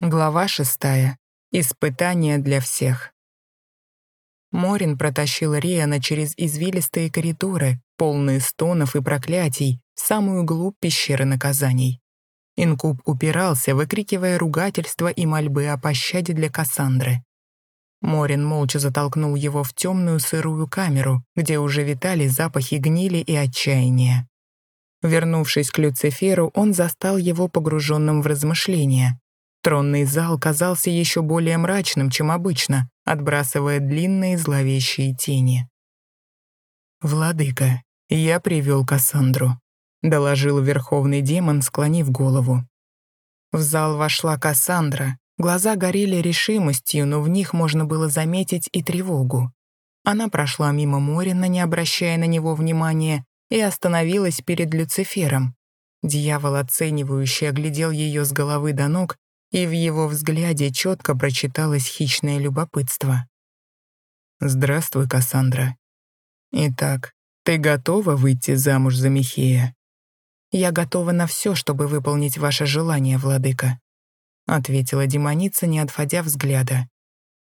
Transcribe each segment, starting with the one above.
Глава шестая. Испытание для всех. Морин протащил Риана через извилистые коридоры, полные стонов и проклятий, в самую глубь пещеры наказаний. Инкуб упирался, выкрикивая ругательства и мольбы о пощаде для Кассандры. Морин молча затолкнул его в темную сырую камеру, где уже витали запахи гнили и отчаяния. Вернувшись к Люциферу, он застал его погруженным в размышления. Тронный зал казался еще более мрачным, чем обычно, отбрасывая длинные зловещие тени. «Владыка, я привел Кассандру», — доложил верховный демон, склонив голову. В зал вошла Кассандра. Глаза горели решимостью, но в них можно было заметить и тревогу. Она прошла мимо Морина, не обращая на него внимания, и остановилась перед Люцифером. Дьявол, оценивающий, оглядел ее с головы до ног и в его взгляде четко прочиталось хищное любопытство. «Здравствуй, Кассандра. Итак, ты готова выйти замуж за Михея?» «Я готова на все, чтобы выполнить ваше желание, владыка», ответила демоница, не отводя взгляда.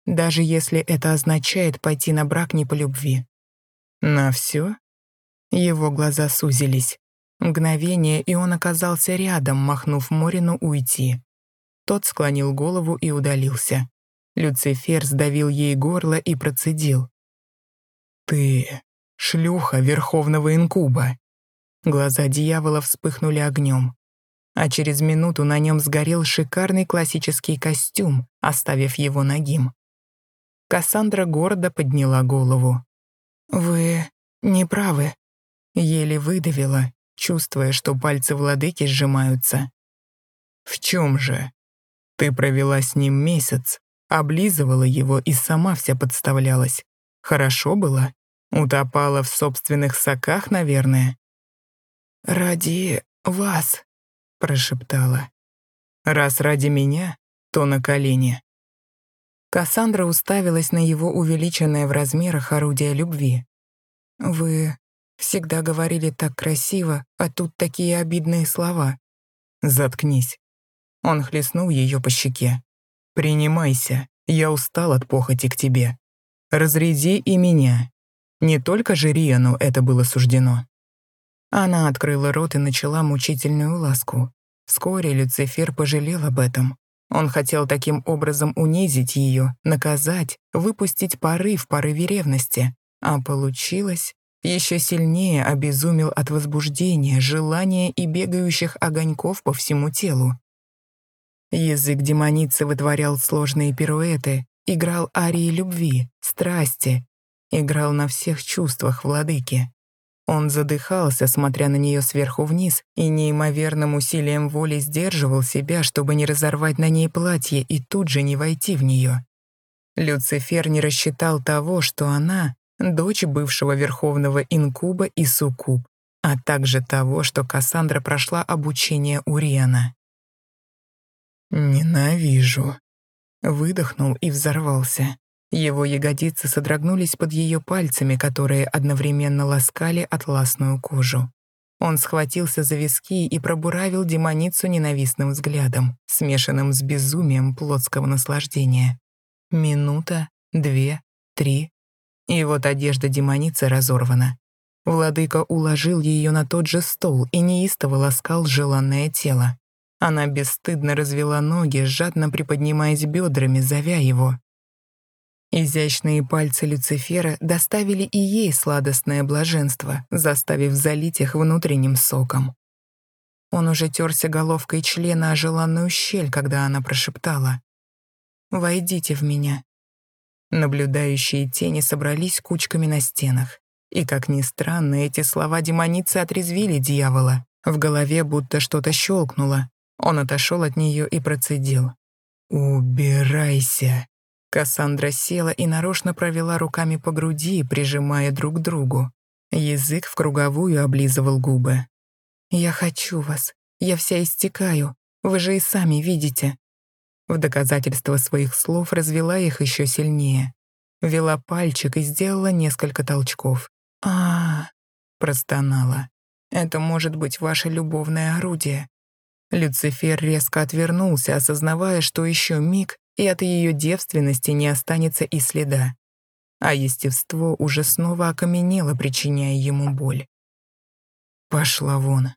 «Даже если это означает пойти на брак не по любви». «На все?» Его глаза сузились. Мгновение, и он оказался рядом, махнув Морину уйти. Тот склонил голову и удалился. Люцифер сдавил ей горло и процедил. «Ты шлюха Верховного Инкуба!» Глаза дьявола вспыхнули огнем. А через минуту на нем сгорел шикарный классический костюм, оставив его нагим. Кассандра гордо подняла голову. «Вы не правы», — еле выдавила, чувствуя, что пальцы владыки сжимаются. «В чем же?» Ты провела с ним месяц, облизывала его и сама вся подставлялась. Хорошо было? Утопала в собственных соках, наверное? «Ради вас», — прошептала. «Раз ради меня, то на колени». Кассандра уставилась на его увеличенное в размерах орудие любви. «Вы всегда говорили так красиво, а тут такие обидные слова». «Заткнись. Он хлестнул ее по щеке. «Принимайся, я устал от похоти к тебе. Разряди и меня. Не только же Риану это было суждено». Она открыла рот и начала мучительную ласку. Вскоре Люцифер пожалел об этом. Он хотел таким образом унизить ее, наказать, выпустить пары в порыве ревности. А получилось, еще сильнее обезумел от возбуждения, желания и бегающих огоньков по всему телу. Язык демоницы вытворял сложные пируэты, играл арии любви, страсти, играл на всех чувствах владыки. Он задыхался, смотря на нее сверху вниз, и неимоверным усилием воли сдерживал себя, чтобы не разорвать на ней платье и тут же не войти в нее. Люцифер не рассчитал того, что она — дочь бывшего верховного инкуба и суккуб, а также того, что Кассандра прошла обучение у Риана. «Ненавижу». Выдохнул и взорвался. Его ягодицы содрогнулись под ее пальцами, которые одновременно ласкали атласную кожу. Он схватился за виски и пробуравил демоницу ненавистным взглядом, смешанным с безумием плотского наслаждения. Минута, две, три. И вот одежда демоницы разорвана. Владыка уложил ее на тот же стол и неистово ласкал желанное тело. Она бесстыдно развела ноги, жадно приподнимаясь бедрами, зовя его. Изящные пальцы Люцифера доставили и ей сладостное блаженство, заставив залить их внутренним соком. Он уже терся головкой члена о желанную щель, когда она прошептала «Войдите в меня». Наблюдающие тени собрались кучками на стенах. И, как ни странно, эти слова демоницы отрезвили дьявола. В голове будто что-то щелкнуло, он отошел от нее и процедил. «Убирайся!» Кассандра села и нарочно провела руками по груди, прижимая друг к другу. Язык в круговую облизывал губы. «Я хочу вас. Я вся истекаю. Вы же и сами видите». В доказательство своих слов развела их еще сильнее. Вела пальчик и сделала несколько толчков. а, простонала. «Это может быть ваше любовное орудие. Люцифер резко отвернулся, осознавая, что еще миг, и от ее девственности не останется и следа. А естество уже снова окаменело, причиняя ему боль. «Пошла вон».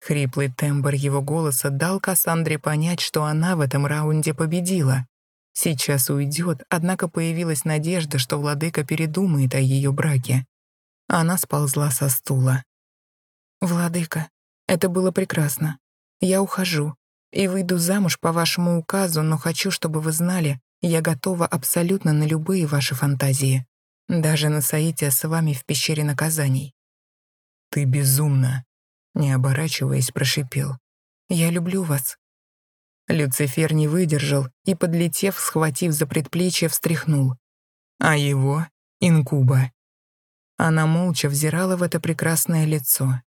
Хриплый тембр его голоса дал Кассандре понять, что она в этом раунде победила. Сейчас уйдет, однако появилась надежда, что владыка передумает о ее браке. Она сползла со стула. «Владыка, это было прекрасно. Я ухожу и выйду замуж по вашему указу, но хочу, чтобы вы знали, я готова абсолютно на любые ваши фантазии. Даже на соитие с вами в пещере наказаний. «Ты безумна!» Не оборачиваясь, прошипел. «Я люблю вас». Люцифер не выдержал и, подлетев, схватив за предплечье, встряхнул. А его — инкуба. Она молча взирала в это прекрасное лицо.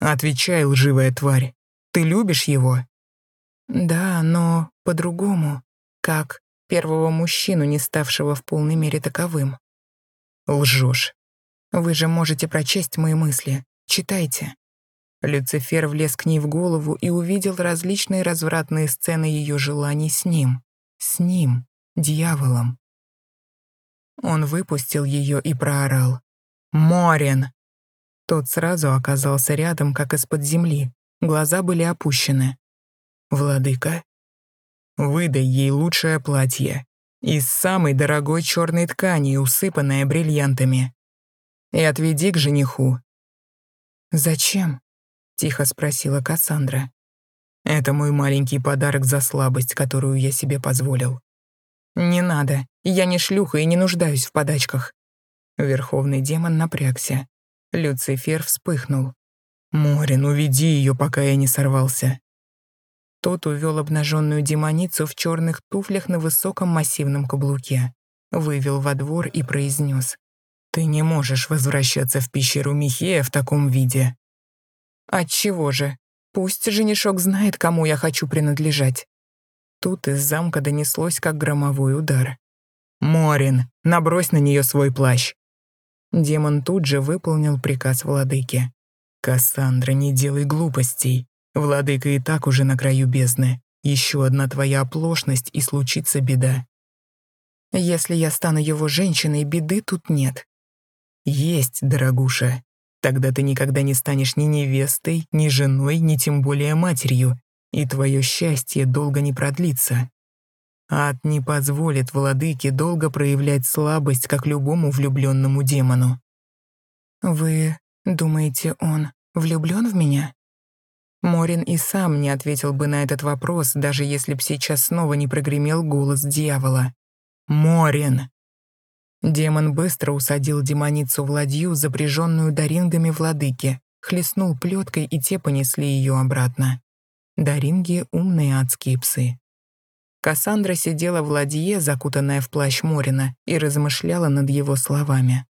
«Отвечай, лживая тварь, ты любишь его?» «Да, но по-другому, как первого мужчину, не ставшего в полной мере таковым». «Лжешь. Вы же можете прочесть мои мысли. Читайте». Люцифер влез к ней в голову и увидел различные развратные сцены ее желаний с ним. С ним, дьяволом. Он выпустил ее и проорал. «Морин!» Тот сразу оказался рядом, как из-под земли. Глаза были опущены. «Владыка?» «Выдай ей лучшее платье. Из самой дорогой черной ткани, усыпанное бриллиантами. И отведи к жениху, «Зачем?» — тихо спросила Кассандра. «Это мой маленький подарок за слабость, которую я себе позволил». «Не надо, я не шлюха и не нуждаюсь в подачках». Верховный демон напрягся. Люцифер вспыхнул. «Морин, уведи ее, пока я не сорвался». Тот увел обнаженную демоницу в черных туфлях на высоком массивном каблуке, вывел во двор и произнес. Ты не можешь возвращаться в пещеру Михея в таком виде. Отчего же? Пусть женишок знает, кому я хочу принадлежать. Тут из замка донеслось, как громовой удар. «Морин, набрось на нее свой плащ!» Демон тут же выполнил приказ владыки. «Кассандра, не делай глупостей. Владыка и так уже на краю бездны. Еще одна твоя оплошность, и случится беда. Если я стану его женщиной, беды тут нет. Есть, дорогуша. Тогда ты никогда не станешь ни невестой, ни женой, ни тем более матерью, и твое счастье долго не продлится. Ад не позволит владыке долго проявлять слабость, как любому влюбленному демону. «Вы думаете, он влюблен в меня?» Морин и сам не ответил бы на этот вопрос, даже если б сейчас снова не прогремел голос дьявола. «Морин!» Демон быстро усадил демоницу в ладью, запряженную дарингами владыки, хлестнул плеткой, и те понесли ее обратно. Даринги — умные адские псы. Кассандра сидела в ладье, закутанная в плащ Морина, и размышляла над его словами.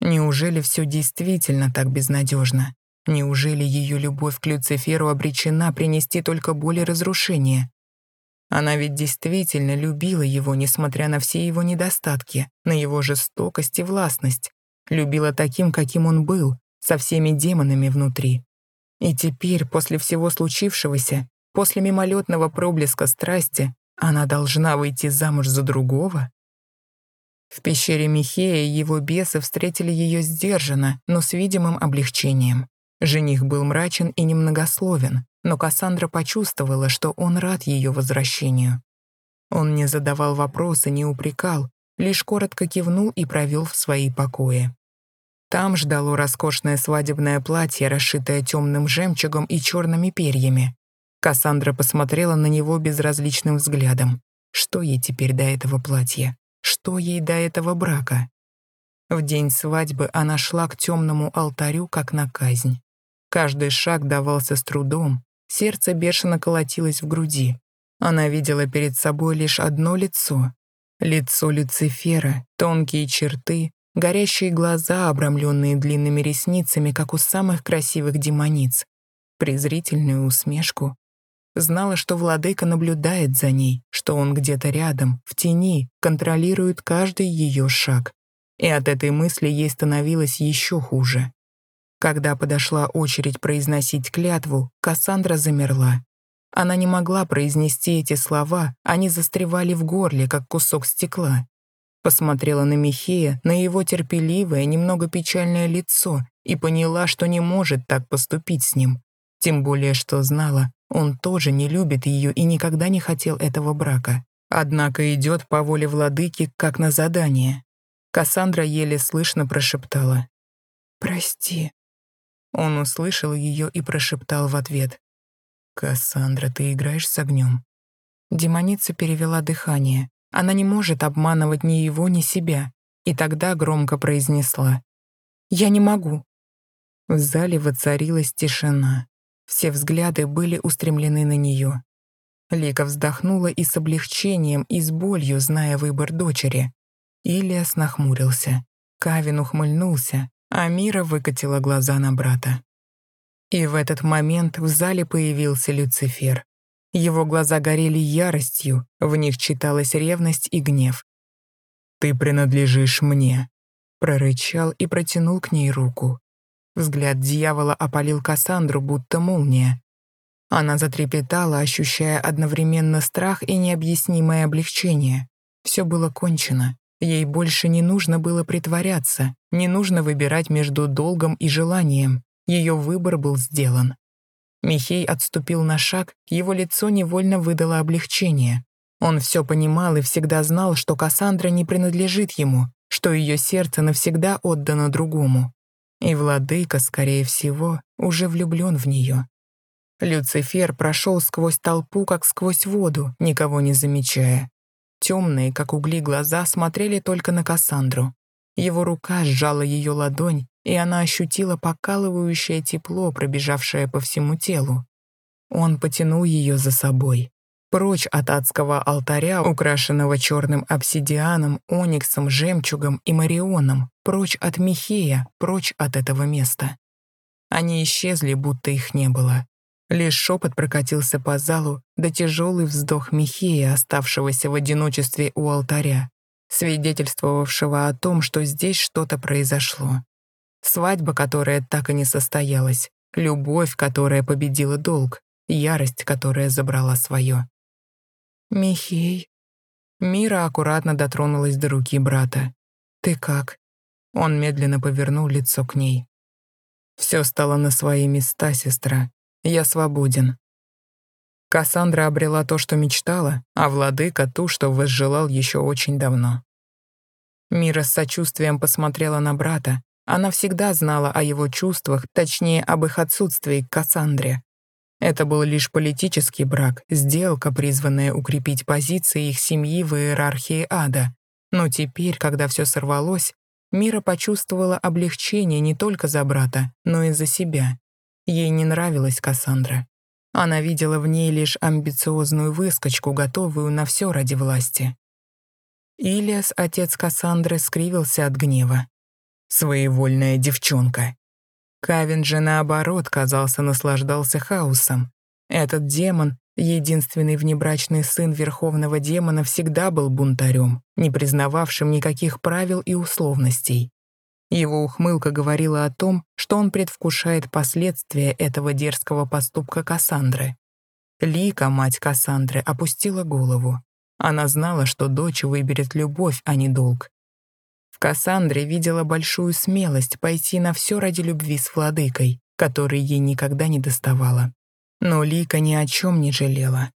Неужели все действительно так безнадежно? Неужели ее любовь к Люциферу обречена принести только боль и разрушение? Она ведь действительно любила его, несмотря на все его недостатки, на его жестокость и властность. Любила таким, каким он был, со всеми демонами внутри. И теперь, после всего случившегося, после мимолетного проблеска страсти, она должна выйти замуж за другого? В пещере Михея его бесы встретили ее сдержанно, но с видимым облегчением. Жених был мрачен и немногословен, но Кассандра почувствовала, что он рад ее возвращению. Он не задавал вопросы, не упрекал, лишь коротко кивнул и провел в свои покои. Там ждало роскошное свадебное платье, расшитое темным жемчугом и черными перьями. Кассандра посмотрела на него безразличным взглядом. Что ей теперь до этого платья? Что ей до этого брака? В день свадьбы она шла к темному алтарю, как на казнь. Каждый шаг давался с трудом, сердце бешено колотилось в груди. Она видела перед собой лишь одно лицо. Лицо Люцифера, тонкие черты, горящие глаза, обрамленные длинными ресницами, как у самых красивых демониц, презрительную усмешку. Знала, что владыка наблюдает за ней, что он где-то рядом, в тени, контролирует каждый ее шаг. И от этой мысли ей становилось еще хуже. Когда подошла очередь произносить клятву, Кассандра замерла. Она не могла произнести эти слова, они застревали в горле, как кусок стекла. Посмотрела на Михея, на его терпеливое, немного печальное лицо и поняла, что не может так поступить с ним. Тем более, что знала, он тоже не любит ее и никогда не хотел этого брака. Однако идет по воле владыки, как на задание. Кассандра еле слышно прошептала. «Прости». Он услышал ее и прошептал в ответ. «Кассандра, ты играешь с огнем?» Демоница перевела дыхание. Она не может обманывать ни его, ни себя. И тогда громко произнесла. «Я не могу». В зале воцарилась тишина. Все взгляды были устремлены на нее. Лика вздохнула и с облегчением, и с болью, зная выбор дочери. Илиас нахмурился. Кавин ухмыльнулся, а Мира выкатила глаза на брата. И в этот момент в зале появился Люцифер. Его глаза горели яростью, в них читалась ревность и гнев. «Ты принадлежишь мне», — прорычал и протянул к ней руку. Взгляд дьявола опалил Кассандру, будто молния. Она затрепетала, ощущая одновременно страх и необъяснимое облегчение. Все было кончено. Ей больше не нужно было притворяться, не нужно выбирать между долгом и желанием. Ее выбор был сделан. Михей отступил на шаг, его лицо невольно выдало облегчение. Он все понимал и всегда знал, что Кассандра не принадлежит ему, что ее сердце навсегда отдано другому. И владыка, скорее всего, уже влюблен в нее. Люцифер прошел сквозь толпу, как сквозь воду, никого не замечая. Темные, как угли, глаза смотрели только на Кассандру. Его рука сжала ее ладонь, и она ощутила покалывающее тепло, пробежавшее по всему телу. Он потянул ее за собой. Прочь от адского алтаря, украшенного черным обсидианом, ониксом, жемчугом и марионом, прочь от Михея, прочь от этого места. Они исчезли, будто их не было. Лишь шепот прокатился по залу, да тяжелый вздох Михея, оставшегося в одиночестве у алтаря, свидетельствовавшего о том, что здесь что-то произошло. Свадьба, которая так и не состоялась, любовь, которая победила долг, ярость, которая забрала свое. «Михей». Мира аккуратно дотронулась до руки брата. «Ты как?» Он медленно повернул лицо к ней. «Все стало на свои места, сестра. Я свободен». Кассандра обрела то, что мечтала, а владыка — ту, что возжелал еще очень давно. Мира с сочувствием посмотрела на брата, она всегда знала о его чувствах, точнее, об их отсутствии к Кассандре. Это был лишь политический брак, сделка, призванная укрепить позиции их семьи в иерархии ада. Но теперь, когда все сорвалось, Мира почувствовала облегчение не только за брата, но и за себя. Ей не нравилась Кассандра. Она видела в ней лишь амбициозную выскочку, готовую на все ради власти. Илиас, отец Кассандры, скривился от гнева своевольная девчонка. Кавин же, наоборот, казался, наслаждался хаосом. Этот демон, единственный внебрачный сын верховного демона, всегда был бунтарем, не признававшим никаких правил и условностей. Его ухмылка говорила о том, что он предвкушает последствия этого дерзкого поступка Кассандры. Лика, мать Кассандры, опустила голову. Она знала, что дочь выберет любовь, а не долг, в Кассандре видела большую смелость пойти на все ради любви с владыкой, которой ей никогда не доставала. Но Лика ни о чем не жалела.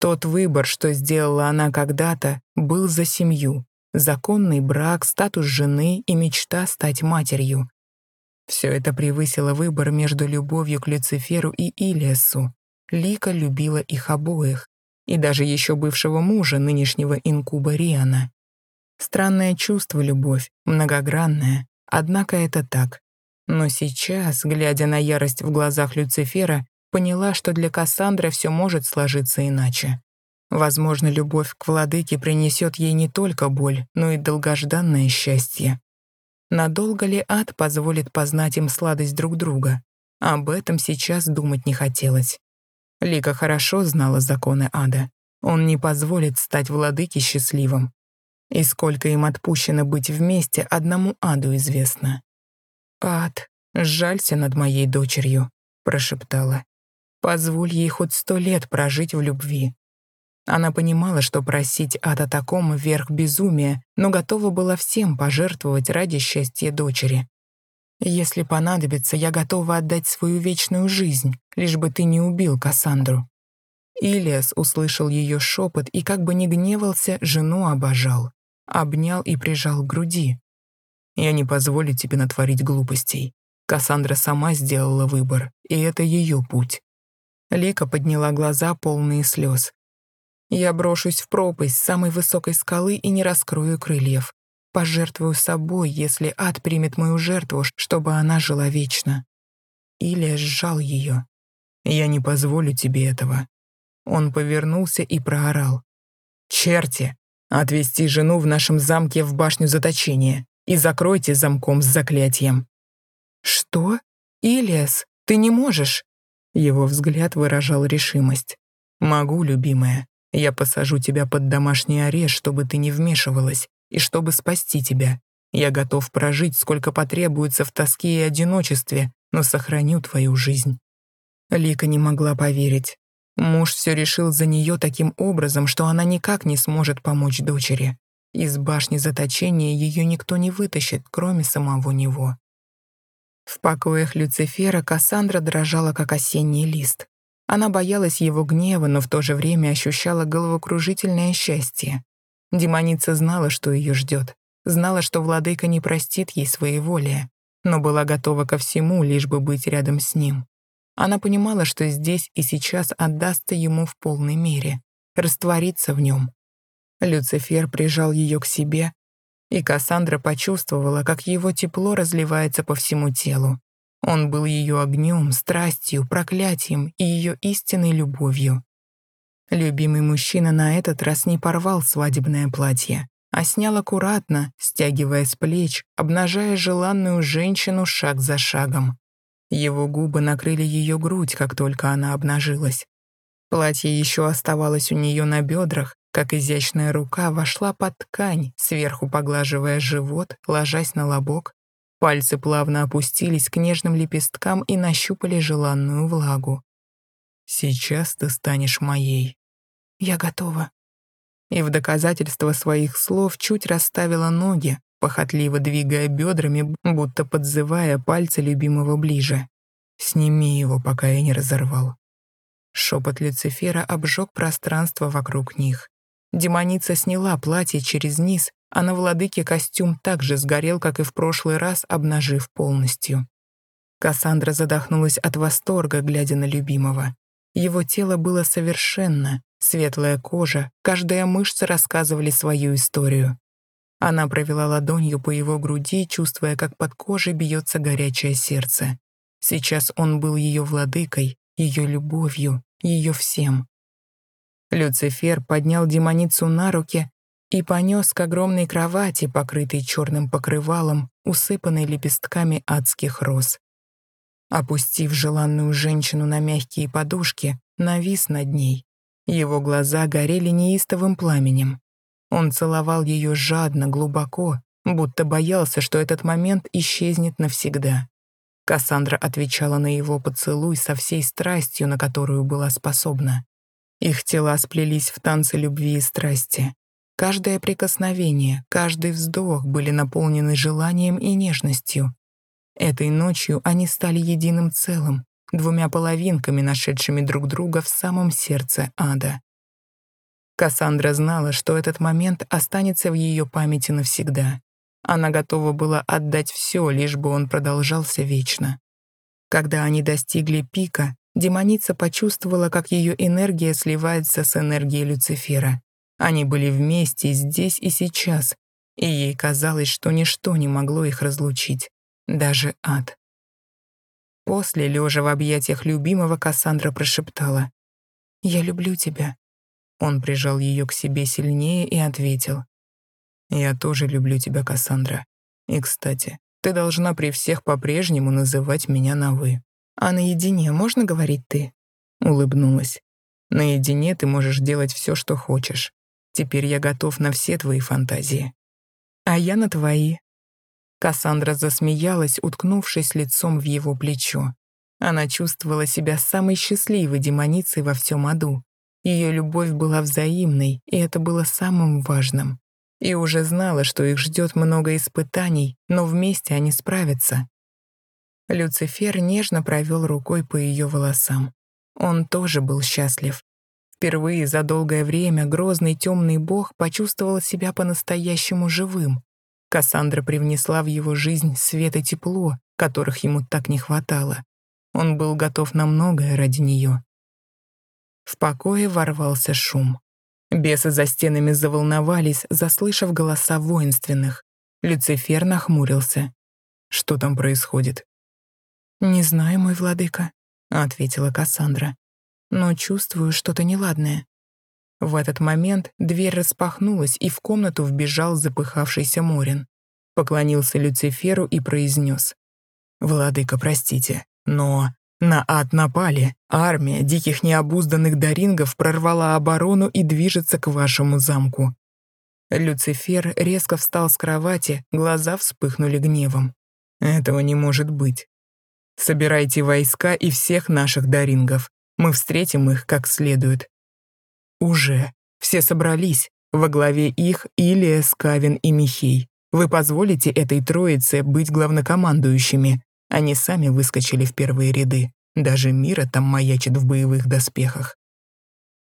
Тот выбор, что сделала она когда-то, был за семью. Законный брак, статус жены и мечта стать матерью. Все это превысило выбор между любовью к Люциферу и Илиасу. Лика любила их обоих, и даже еще бывшего мужа, нынешнего инкуба Риана. Странное чувство, любовь, многогранное, однако это так. Но сейчас, глядя на ярость в глазах Люцифера, поняла, что для Кассандры все может сложиться иначе. Возможно, любовь к владыке принесет ей не только боль, но и долгожданное счастье. Надолго ли ад позволит познать им сладость друг друга? Об этом сейчас думать не хотелось. Лика хорошо знала законы ада. Он не позволит стать владыке счастливым, и сколько им отпущено быть вместе, одному аду известно. «Ад, сжалься над моей дочерью», — прошептала. Позволь ей хоть сто лет прожить в любви. Она понимала, что просить ада такому верх безумия, но готова была всем пожертвовать ради счастья дочери. «Если понадобится, я готова отдать свою вечную жизнь, лишь бы ты не убил Кассандру». Илиас услышал ее шепот и, как бы не гневался, жену обожал. Обнял и прижал к груди. «Я не позволю тебе натворить глупостей. Кассандра сама сделала выбор, и это ее путь». Лика подняла глаза, полные слез. «Я брошусь в пропасть самой высокой скалы и не раскрою крыльев. Пожертвую собой, если ад примет мою жертву, чтобы она жила вечно». Илья сжал ее. «Я не позволю тебе этого». Он повернулся и проорал. «Черти! Отвести жену в нашем замке в башню заточения и закройте замком с заклятием». «Что? Илиас, ты не можешь?» Его взгляд выражал решимость. «Могу, любимая. Я посажу тебя под домашний арест, чтобы ты не вмешивалась, и чтобы спасти тебя. Я готов прожить, сколько потребуется в тоске и одиночестве, но сохраню твою жизнь». Лика не могла поверить. Муж все решил за нее таким образом, что она никак не сможет помочь дочери. Из башни заточения ее никто не вытащит, кроме самого него. В покоях Люцифера Кассандра дрожала, как осенний лист. Она боялась его гнева, но в то же время ощущала головокружительное счастье. Демоница знала, что ее ждет, знала, что владыка не простит ей своеволия, но была готова ко всему, лишь бы быть рядом с ним. Она понимала, что здесь и сейчас отдастся ему в полной мере, раствориться в нем. Люцифер прижал ее к себе, и Кассандра почувствовала, как его тепло разливается по всему телу. Он был ее огнем, страстью, проклятием и ее истинной любовью. Любимый мужчина на этот раз не порвал свадебное платье, а снял аккуратно, стягивая с плеч, обнажая желанную женщину шаг за шагом. Его губы накрыли ее грудь, как только она обнажилась. Платье еще оставалось у нее на бедрах, как изящная рука вошла под ткань, сверху поглаживая живот, ложась на лобок. Пальцы плавно опустились к нежным лепесткам и нащупали желанную влагу. «Сейчас ты станешь моей». «Я готова». И в доказательство своих слов чуть расставила ноги, похотливо двигая бедрами, будто подзывая пальцы любимого ближе. «Сними его, пока я не разорвал». Шепот Люцифера обжег пространство вокруг них. Демоница сняла платье через низ, а на владыке костюм также сгорел, как и в прошлый раз, обнажив полностью. Кассандра задохнулась от восторга, глядя на любимого. Его тело было совершенно, светлая кожа, каждая мышца рассказывали свою историю. Она провела ладонью по его груди, чувствуя, как под кожей бьется горячее сердце. Сейчас он был ее владыкой, ее любовью, ее всем. Люцифер поднял демоницу на руки и понес к огромной кровати, покрытой черным покрывалом, усыпанной лепестками адских роз. Опустив желанную женщину на мягкие подушки, навис над ней. Его глаза горели неистовым пламенем. Он целовал ее жадно, глубоко, будто боялся, что этот момент исчезнет навсегда. Кассандра отвечала на его поцелуй со всей страстью, на которую была способна. Их тела сплелись в танце любви и страсти. Каждое прикосновение, каждый вздох были наполнены желанием и нежностью. Этой ночью они стали единым целым, двумя половинками, нашедшими друг друга в самом сердце ада. Кассандра знала, что этот момент останется в ее памяти навсегда. Она готова была отдать все, лишь бы он продолжался вечно. Когда они достигли пика, демоница почувствовала, как ее энергия сливается с энергией Люцифера. Они были вместе здесь и сейчас, и ей казалось, что ничто не могло их разлучить, даже ад. После, лежа в объятиях любимого, Кассандра прошептала «Я люблю тебя. Он прижал ее к себе сильнее и ответил. «Я тоже люблю тебя, Кассандра. И, кстати, ты должна при всех по-прежнему называть меня на «вы». А наедине можно говорить «ты»?» Улыбнулась. «Наедине ты можешь делать все, что хочешь. Теперь я готов на все твои фантазии». «А я на твои». Кассандра засмеялась, уткнувшись лицом в его плечо. Она чувствовала себя самой счастливой демоницей во всем аду. Ее любовь была взаимной, и это было самым важным. И уже знала, что их ждет много испытаний, но вместе они справятся. Люцифер нежно провел рукой по ее волосам. Он тоже был счастлив. Впервые за долгое время грозный темный бог почувствовал себя по-настоящему живым. Кассандра привнесла в его жизнь свет и тепло, которых ему так не хватало. Он был готов на многое ради нее. В покое ворвался шум. Бесы за стенами заволновались, заслышав голоса воинственных. Люцифер нахмурился. «Что там происходит?» «Не знаю, мой владыка», — ответила Кассандра. «Но чувствую что-то неладное». В этот момент дверь распахнулась, и в комнату вбежал запыхавшийся Морин. Поклонился Люциферу и произнес. «Владыка, простите, но на ад напали. Армия диких необузданных дарингов прорвала оборону и движется к вашему замку». Люцифер резко встал с кровати, глаза вспыхнули гневом. «Этого не может быть. Собирайте войска и всех наших дарингов. Мы встретим их как следует». «Уже. Все собрались. Во главе их Илия, Скавин и Михей. Вы позволите этой троице быть главнокомандующими. Они сами выскочили в первые ряды. Даже Мира там маячит в боевых доспехах.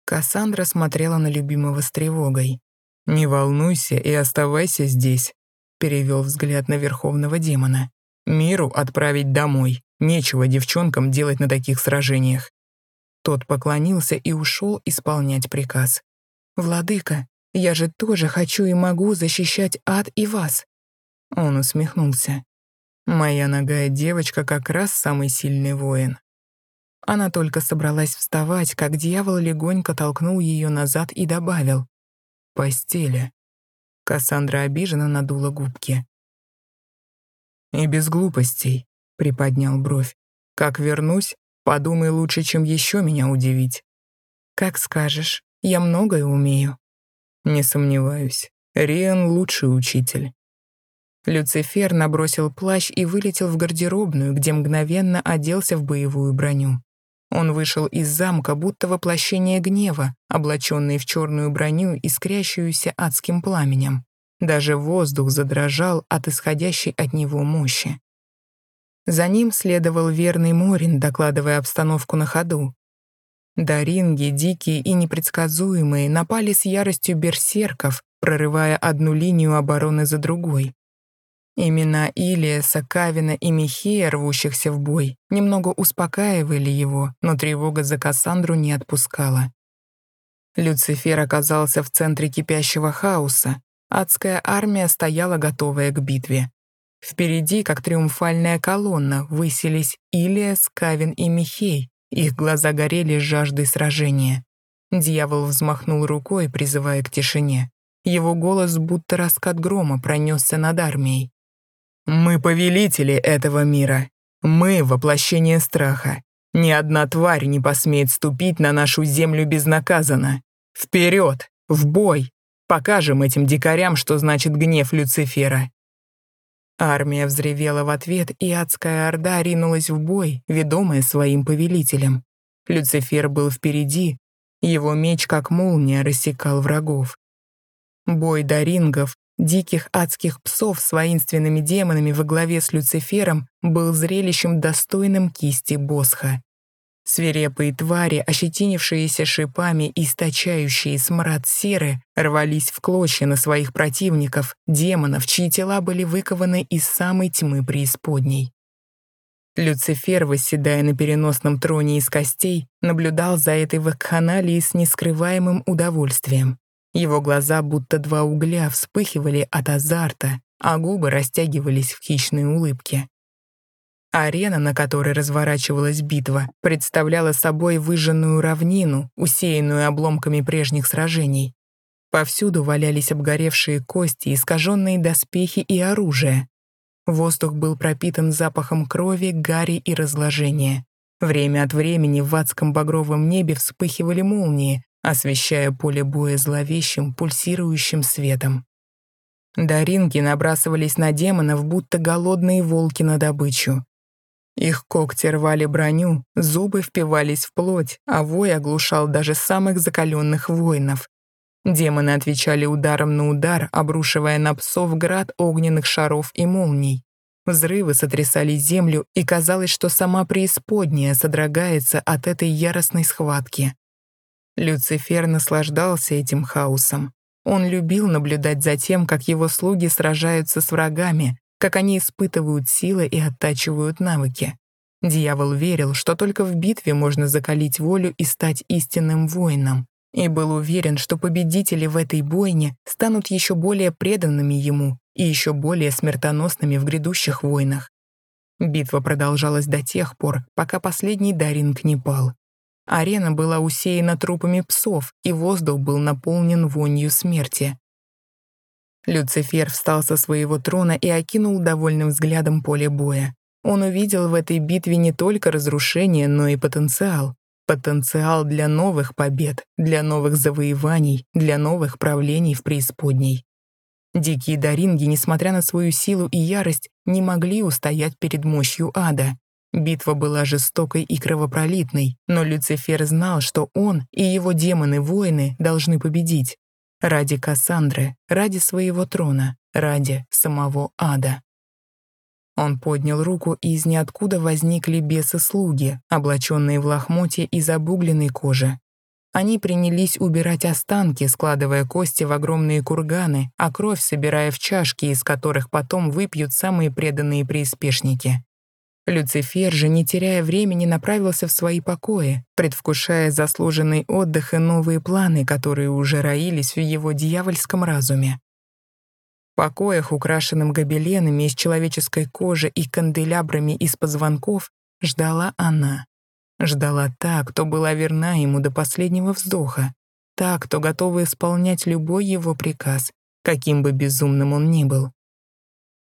Кассандра смотрела на любимого с тревогой. «Не волнуйся и оставайся здесь», — перевел взгляд на верховного демона. «Миру отправить домой. Нечего девчонкам делать на таких сражениях». Тот поклонился и ушел исполнять приказ. «Владыка, я же тоже хочу и могу защищать ад и вас». Он усмехнулся. Моя ногая девочка как раз самый сильный воин. Она только собралась вставать, как дьявол легонько толкнул ее назад и добавил. «Постели». Кассандра обиженно надула губки. «И без глупостей», — приподнял бровь. «Как вернусь, подумай лучше, чем еще меня удивить». «Как скажешь, я многое умею». «Не сомневаюсь. Риан — лучший учитель». Люцифер набросил плащ и вылетел в гардеробную, где мгновенно оделся в боевую броню. Он вышел из замка, будто воплощение гнева, облаченный в черную броню, искрящуюся адским пламенем. Даже воздух задрожал от исходящей от него мощи. За ним следовал верный Морин, докладывая обстановку на ходу. Даринги, дикие и непредсказуемые, напали с яростью берсерков, прорывая одну линию обороны за другой. Имена Илиеса, Кавина и Михея, рвущихся в бой, немного успокаивали его, но тревога за Кассандру не отпускала. Люцифер оказался в центре кипящего хаоса. Адская армия стояла готовая к битве. Впереди, как триумфальная колонна, высились Илиас, Кавин и Михей. Их глаза горели жаждой сражения. Дьявол взмахнул рукой, призывая к тишине. Его голос, будто раскат грома, пронесся над армией. Мы повелители этого мира. Мы — воплощение страха. Ни одна тварь не посмеет ступить на нашу землю безнаказанно. Вперед! В бой! Покажем этим дикарям, что значит гнев Люцифера. Армия взревела в ответ, и адская орда ринулась в бой, ведомая своим повелителем. Люцифер был впереди, его меч, как молния, рассекал врагов. Бой дарингов диких адских псов с воинственными демонами во главе с Люцифером был зрелищем достойным кисти Босха. Свирепые твари, ощетинившиеся шипами и источающие смрад серы, рвались в клочья на своих противников, демонов, чьи тела были выкованы из самой тьмы преисподней. Люцифер, восседая на переносном троне из костей, наблюдал за этой вакханалией с нескрываемым удовольствием. Его глаза, будто два угля, вспыхивали от азарта, а губы растягивались в хищной улыбке. Арена, на которой разворачивалась битва, представляла собой выжженную равнину, усеянную обломками прежних сражений. Повсюду валялись обгоревшие кости, искаженные доспехи и оружие. Воздух был пропитан запахом крови, гари и разложения. Время от времени в адском багровом небе вспыхивали молнии, освещая поле боя зловещим, пульсирующим светом. Даринки набрасывались на демонов, будто голодные волки на добычу. Их когти рвали броню, зубы впивались в плоть, а вой оглушал даже самых закаленных воинов. Демоны отвечали ударом на удар, обрушивая на псов град огненных шаров и молний. Взрывы сотрясали землю, и казалось, что сама преисподняя содрогается от этой яростной схватки. Люцифер наслаждался этим хаосом. Он любил наблюдать за тем, как его слуги сражаются с врагами, как они испытывают силы и оттачивают навыки. Дьявол верил, что только в битве можно закалить волю и стать истинным воином, и был уверен, что победители в этой бойне станут еще более преданными ему и еще более смертоносными в грядущих войнах. Битва продолжалась до тех пор, пока последний Даринг не пал. Арена была усеяна трупами псов, и воздух был наполнен вонью смерти. Люцифер встал со своего трона и окинул довольным взглядом поле боя. Он увидел в этой битве не только разрушение, но и потенциал. Потенциал для новых побед, для новых завоеваний, для новых правлений в преисподней. Дикие даринги, несмотря на свою силу и ярость, не могли устоять перед мощью ада. Битва была жестокой и кровопролитной, но Люцифер знал, что он и его демоны-воины должны победить. Ради Кассандры, ради своего трона, ради самого ада. Он поднял руку, и из ниоткуда возникли бесы-слуги, облаченные в лохмотья из обугленной кожи. Они принялись убирать останки, складывая кости в огромные курганы, а кровь собирая в чашки, из которых потом выпьют самые преданные преиспешники. Люцифер же, не теряя времени, направился в свои покои, предвкушая заслуженный отдых и новые планы, которые уже роились в его дьявольском разуме. В покоях, украшенным гобеленами из человеческой кожи и канделябрами из позвонков, ждала она. Ждала та, кто была верна ему до последнего вздоха, та, кто готова исполнять любой его приказ, каким бы безумным он ни был.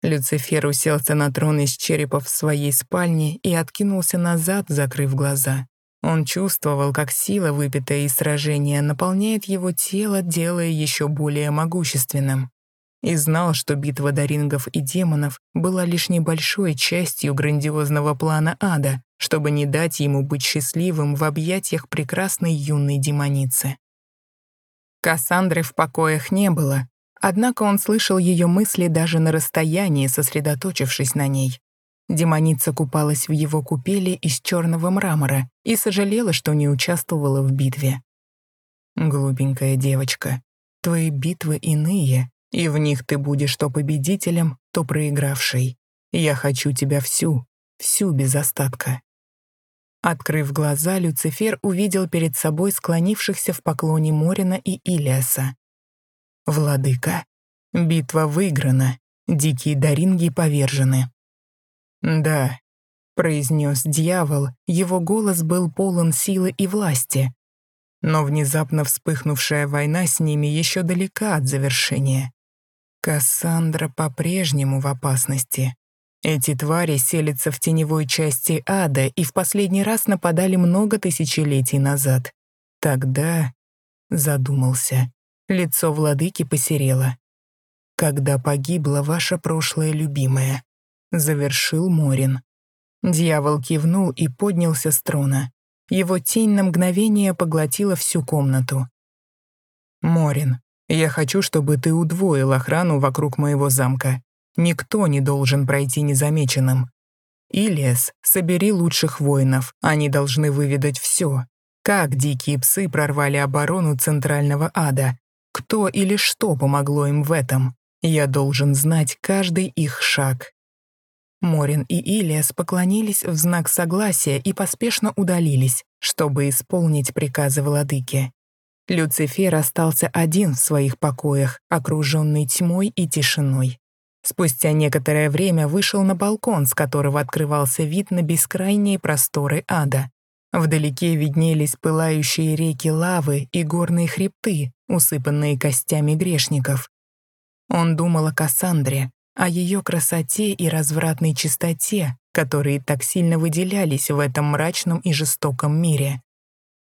Люцифер уселся на трон из черепа в своей спальне и откинулся назад, закрыв глаза. Он чувствовал, как сила, выпитая из сражения, наполняет его тело, делая еще более могущественным и знал, что битва дарингов и демонов была лишь небольшой частью грандиозного плана ада, чтобы не дать ему быть счастливым в объятиях прекрасной юной демоницы. Кассандры в покоях не было, однако он слышал ее мысли даже на расстоянии, сосредоточившись на ней. Демоница купалась в его купели из черного мрамора и сожалела, что не участвовала в битве. «Глупенькая девочка, твои битвы иные, и в них ты будешь то победителем, то проигравшей. Я хочу тебя всю, всю без остатка». Открыв глаза, Люцифер увидел перед собой склонившихся в поклоне Морина и Илиаса. «Владыка, битва выиграна, дикие даринги повержены». «Да», — произнес дьявол, его голос был полон силы и власти. Но внезапно вспыхнувшая война с ними еще далека от завершения. Кассандра по-прежнему в опасности. Эти твари селятся в теневой части ада и в последний раз нападали много тысячелетий назад. Тогда задумался. Лицо владыки посерело. «Когда погибла ваша прошлая любимая», — завершил Морин. Дьявол кивнул и поднялся с трона. Его тень на мгновение поглотила всю комнату. «Морин, я хочу, чтобы ты удвоил охрану вокруг моего замка. Никто не должен пройти незамеченным. Илиас, собери лучших воинов, они должны выведать все. Как дикие псы прорвали оборону центрального ада? Кто или что помогло им в этом? Я должен знать каждый их шаг. Морин и Илиас поклонились в знак согласия и поспешно удалились, чтобы исполнить приказы владыки. Люцифер остался один в своих покоях, окруженный тьмой и тишиной. Спустя некоторое время вышел на балкон, с которого открывался вид на бескрайние просторы ада. Вдалеке виднелись пылающие реки лавы и горные хребты, усыпанные костями грешников. Он думал о Кассандре, о ее красоте и развратной чистоте, которые так сильно выделялись в этом мрачном и жестоком мире.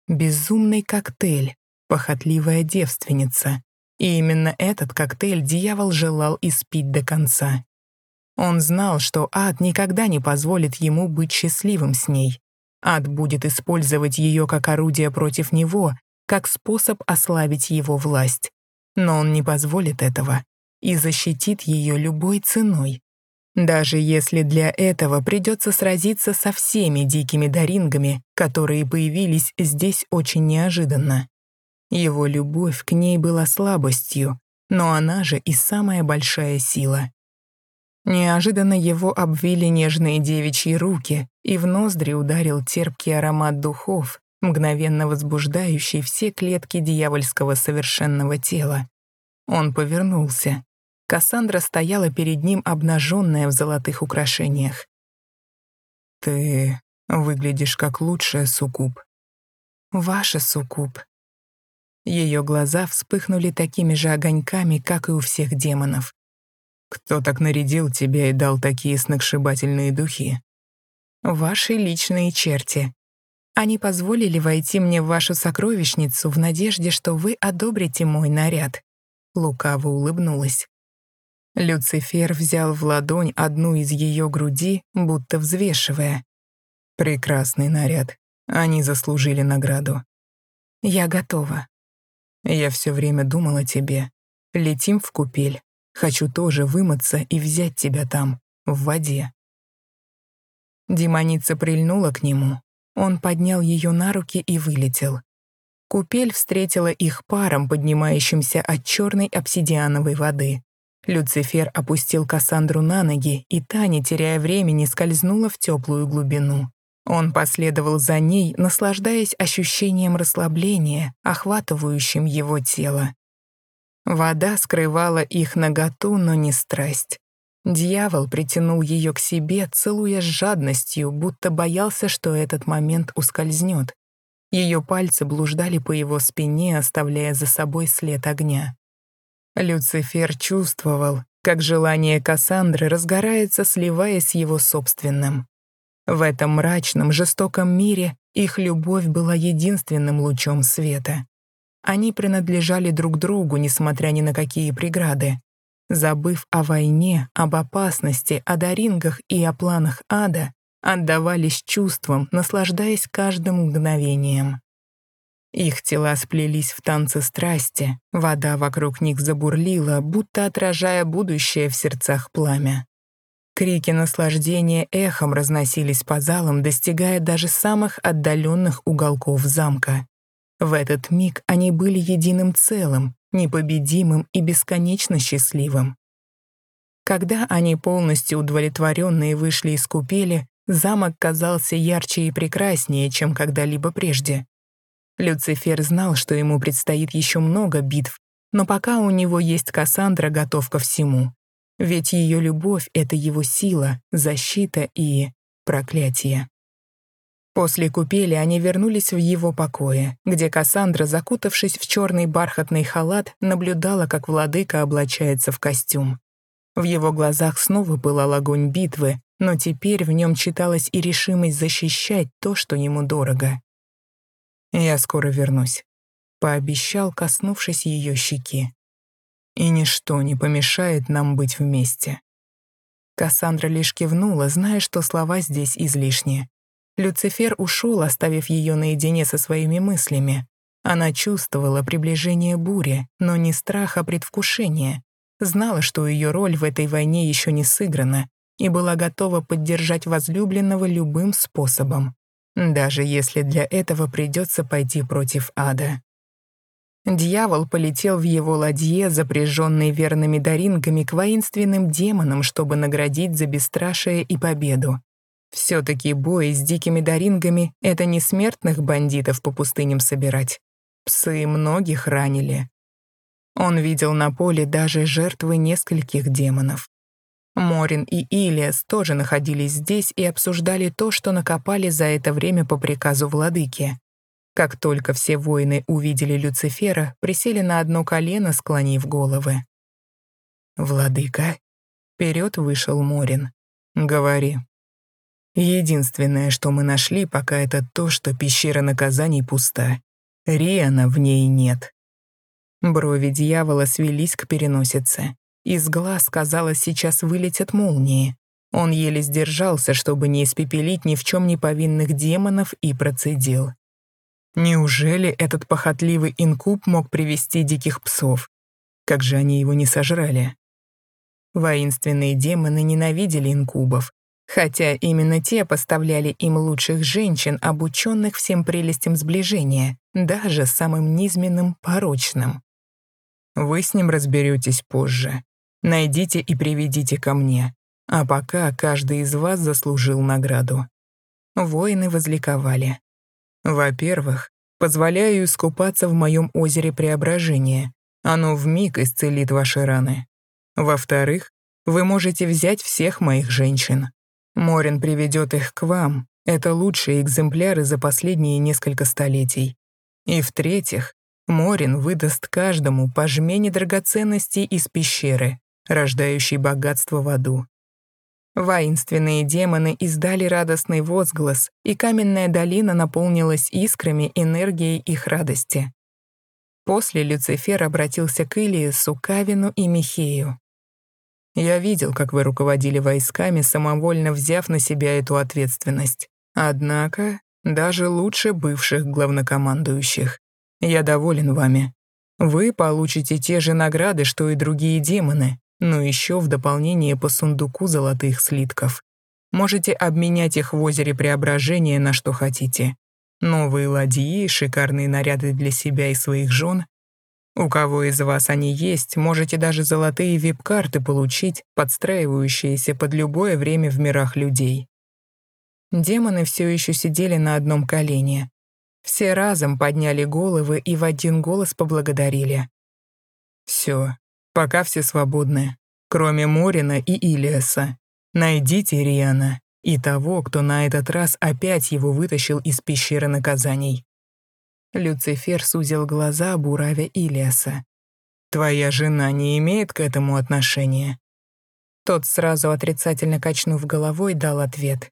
Безумный коктейль, похотливая девственница. И именно этот коктейль дьявол желал испить до конца. Он знал, что ад никогда не позволит ему быть счастливым с ней. Ад будет использовать ее как орудие против него, как способ ослабить его власть. Но он не позволит этого и защитит ее любой ценой. Даже если для этого придется сразиться со всеми дикими дарингами, которые появились здесь очень неожиданно. Его любовь к ней была слабостью, но она же и самая большая сила. Неожиданно его обвили нежные девичьи руки, и в ноздри ударил терпкий аромат духов, мгновенно возбуждающий все клетки дьявольского совершенного тела. Он повернулся. Кассандра стояла перед ним, обнаженная в золотых украшениях. «Ты выглядишь как лучшая суккуб». «Ваша суккуб». Ее глаза вспыхнули такими же огоньками, как и у всех демонов. «Кто так нарядил тебя и дал такие сногсшибательные духи?» «Ваши личные черти. Они позволили войти мне в вашу сокровищницу в надежде, что вы одобрите мой наряд». Лукаво улыбнулась. Люцифер взял в ладонь одну из ее груди, будто взвешивая. Прекрасный наряд. Они заслужили награду. Я готова. Я все время думал о тебе. Летим в купель. Хочу тоже вымыться и взять тебя там, в воде. Демоница прильнула к нему. Он поднял ее на руки и вылетел. Купель встретила их паром, поднимающимся от черной обсидиановой воды. Люцифер опустил Кассандру на ноги, и та, не теряя времени, скользнула в теплую глубину. Он последовал за ней, наслаждаясь ощущением расслабления, охватывающим его тело. Вода скрывала их наготу, но не страсть. Дьявол притянул ее к себе, целуя с жадностью, будто боялся, что этот момент ускользнет. Ее пальцы блуждали по его спине, оставляя за собой след огня. Люцифер чувствовал, как желание Кассандры разгорается, сливаясь с его собственным. В этом мрачном, жестоком мире их любовь была единственным лучом света. Они принадлежали друг другу, несмотря ни на какие преграды. Забыв о войне, об опасности, о дарингах и о планах ада, отдавались чувствам, наслаждаясь каждым мгновением. Их тела сплелись в танце страсти, вода вокруг них забурлила, будто отражая будущее в сердцах пламя. Крики наслаждения эхом разносились по залам, достигая даже самых отдаленных уголков замка. В этот миг они были единым целым, непобедимым и бесконечно счастливым. Когда они полностью удовлетворенные вышли из купели, замок казался ярче и прекраснее, чем когда-либо прежде. Люцифер знал, что ему предстоит еще много битв, но пока у него есть Кассандра, готов ко всему. Ведь ее любовь — это его сила, защита и проклятие. После купели они вернулись в его покое, где Кассандра, закутавшись в черный бархатный халат, наблюдала, как владыка облачается в костюм. В его глазах снова пылал огонь битвы, но теперь в нем читалась и решимость защищать то, что ему дорого. «Я скоро вернусь», — пообещал, коснувшись ее щеки. «И ничто не помешает нам быть вместе». Кассандра лишь кивнула, зная, что слова здесь излишни. Люцифер ушел, оставив ее наедине со своими мыслями. Она чувствовала приближение бури, но не страх, а предвкушение. Знала, что ее роль в этой войне еще не сыграна, и была готова поддержать возлюбленного любым способом даже если для этого придется пойти против ада. Дьявол полетел в его ладье, запряженной верными дарингами, к воинственным демонам, чтобы наградить за бесстрашие и победу. Все-таки бой с дикими дарингами — это не смертных бандитов по пустыням собирать. Псы многих ранили. Он видел на поле даже жертвы нескольких демонов. Морин и Илиас тоже находились здесь и обсуждали то, что накопали за это время по приказу владыки. Как только все воины увидели Люцифера, присели на одно колено, склонив головы. «Владыка?» Вперед вышел Морин. «Говори». «Единственное, что мы нашли, пока это то, что пещера наказаний пуста. Риана в ней нет». Брови дьявола свелись к переносице. Из глаз, казалось, сейчас вылетят молнии. Он еле сдержался, чтобы не испепелить ни в чем не повинных демонов, и процедил. Неужели этот похотливый инкуб мог привести диких псов? Как же они его не сожрали? Воинственные демоны ненавидели инкубов, хотя именно те поставляли им лучших женщин, обученных всем прелестям сближения, даже самым низменным порочным. Вы с ним разберетесь позже. Найдите и приведите ко мне. А пока каждый из вас заслужил награду. Воины возликовали. Во-первых, позволяю искупаться в моем озере Преображения. Оно вмиг исцелит ваши раны. Во-вторых, вы можете взять всех моих женщин. Морин приведет их к вам. Это лучшие экземпляры за последние несколько столетий. И в-третьих, Морин выдаст каждому по жмене драгоценностей из пещеры, рождающей богатство в аду. Воинственные демоны издали радостный возглас, и каменная долина наполнилась искрами энергии их радости. После Люцифер обратился к Илиесу, Кавину и Михею. «Я видел, как вы руководили войсками, самовольно взяв на себя эту ответственность. Однако, даже лучше бывших главнокомандующих. Я доволен вами. Вы получите те же награды, что и другие демоны, но еще в дополнение по сундуку золотых слитков. Можете обменять их в озере Преображения на что хотите. Новые ладьи, шикарные наряды для себя и своих жен. У кого из вас они есть, можете даже золотые вип-карты получить, подстраивающиеся под любое время в мирах людей. Демоны все еще сидели на одном колене, все разом подняли головы и в один голос поблагодарили. «Все, пока все свободны, кроме Морина и Илиаса. Найдите Риана и того, кто на этот раз опять его вытащил из пещеры наказаний». Люцифер сузил глаза, буравя Илиаса. «Твоя жена не имеет к этому отношения?» Тот, сразу отрицательно качнув головой, дал ответ.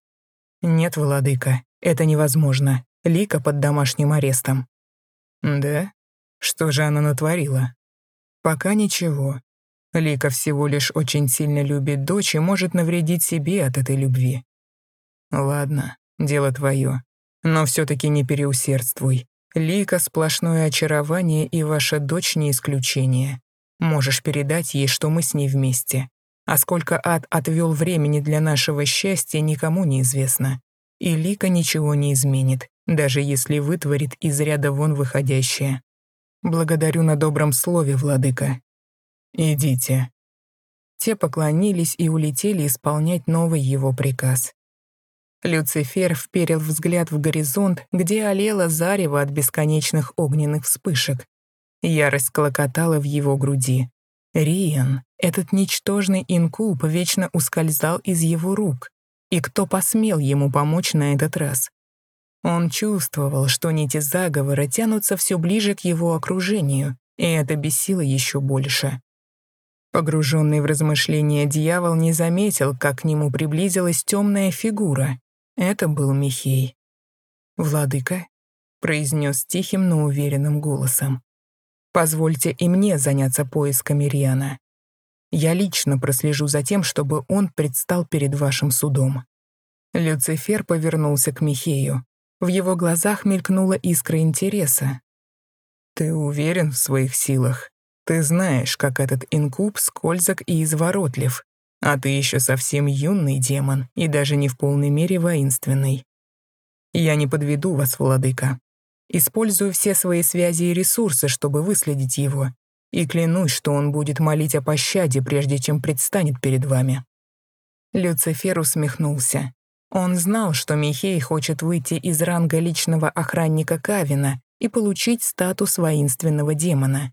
«Нет, владыка, это невозможно. Лика под домашним арестом. Да? Что же она натворила? Пока ничего. Лика всего лишь очень сильно любит дочь и может навредить себе от этой любви. Ладно, дело твое. Но все-таки не переусердствуй. Лика — сплошное очарование, и ваша дочь не исключение. Можешь передать ей, что мы с ней вместе. А сколько ад отвел времени для нашего счастья, никому не известно. И Лика ничего не изменит даже если вытворит из ряда вон выходящее. Благодарю на добром слове, владыка. Идите. Те поклонились и улетели исполнять новый его приказ. Люцифер вперил взгляд в горизонт, где олело зарево от бесконечных огненных вспышек. Ярость клокотала в его груди. Риан, этот ничтожный инкуб, вечно ускользал из его рук. И кто посмел ему помочь на этот раз? Он чувствовал, что нити заговора тянутся все ближе к его окружению, и это бесило еще больше. Погруженный в размышления дьявол не заметил, как к нему приблизилась темная фигура. Это был Михей. «Владыка», — произнес тихим, но уверенным голосом, «позвольте и мне заняться поисками Риана. Я лично прослежу за тем, чтобы он предстал перед вашим судом». Люцифер повернулся к Михею. В его глазах мелькнула искра интереса. «Ты уверен в своих силах? Ты знаешь, как этот инкуб скользок и изворотлив, а ты еще совсем юный демон и даже не в полной мере воинственный. Я не подведу вас, владыка. Использую все свои связи и ресурсы, чтобы выследить его, и клянусь, что он будет молить о пощаде, прежде чем предстанет перед вами». Люцифер усмехнулся. Он знал, что Михей хочет выйти из ранга личного охранника Кавина и получить статус воинственного демона.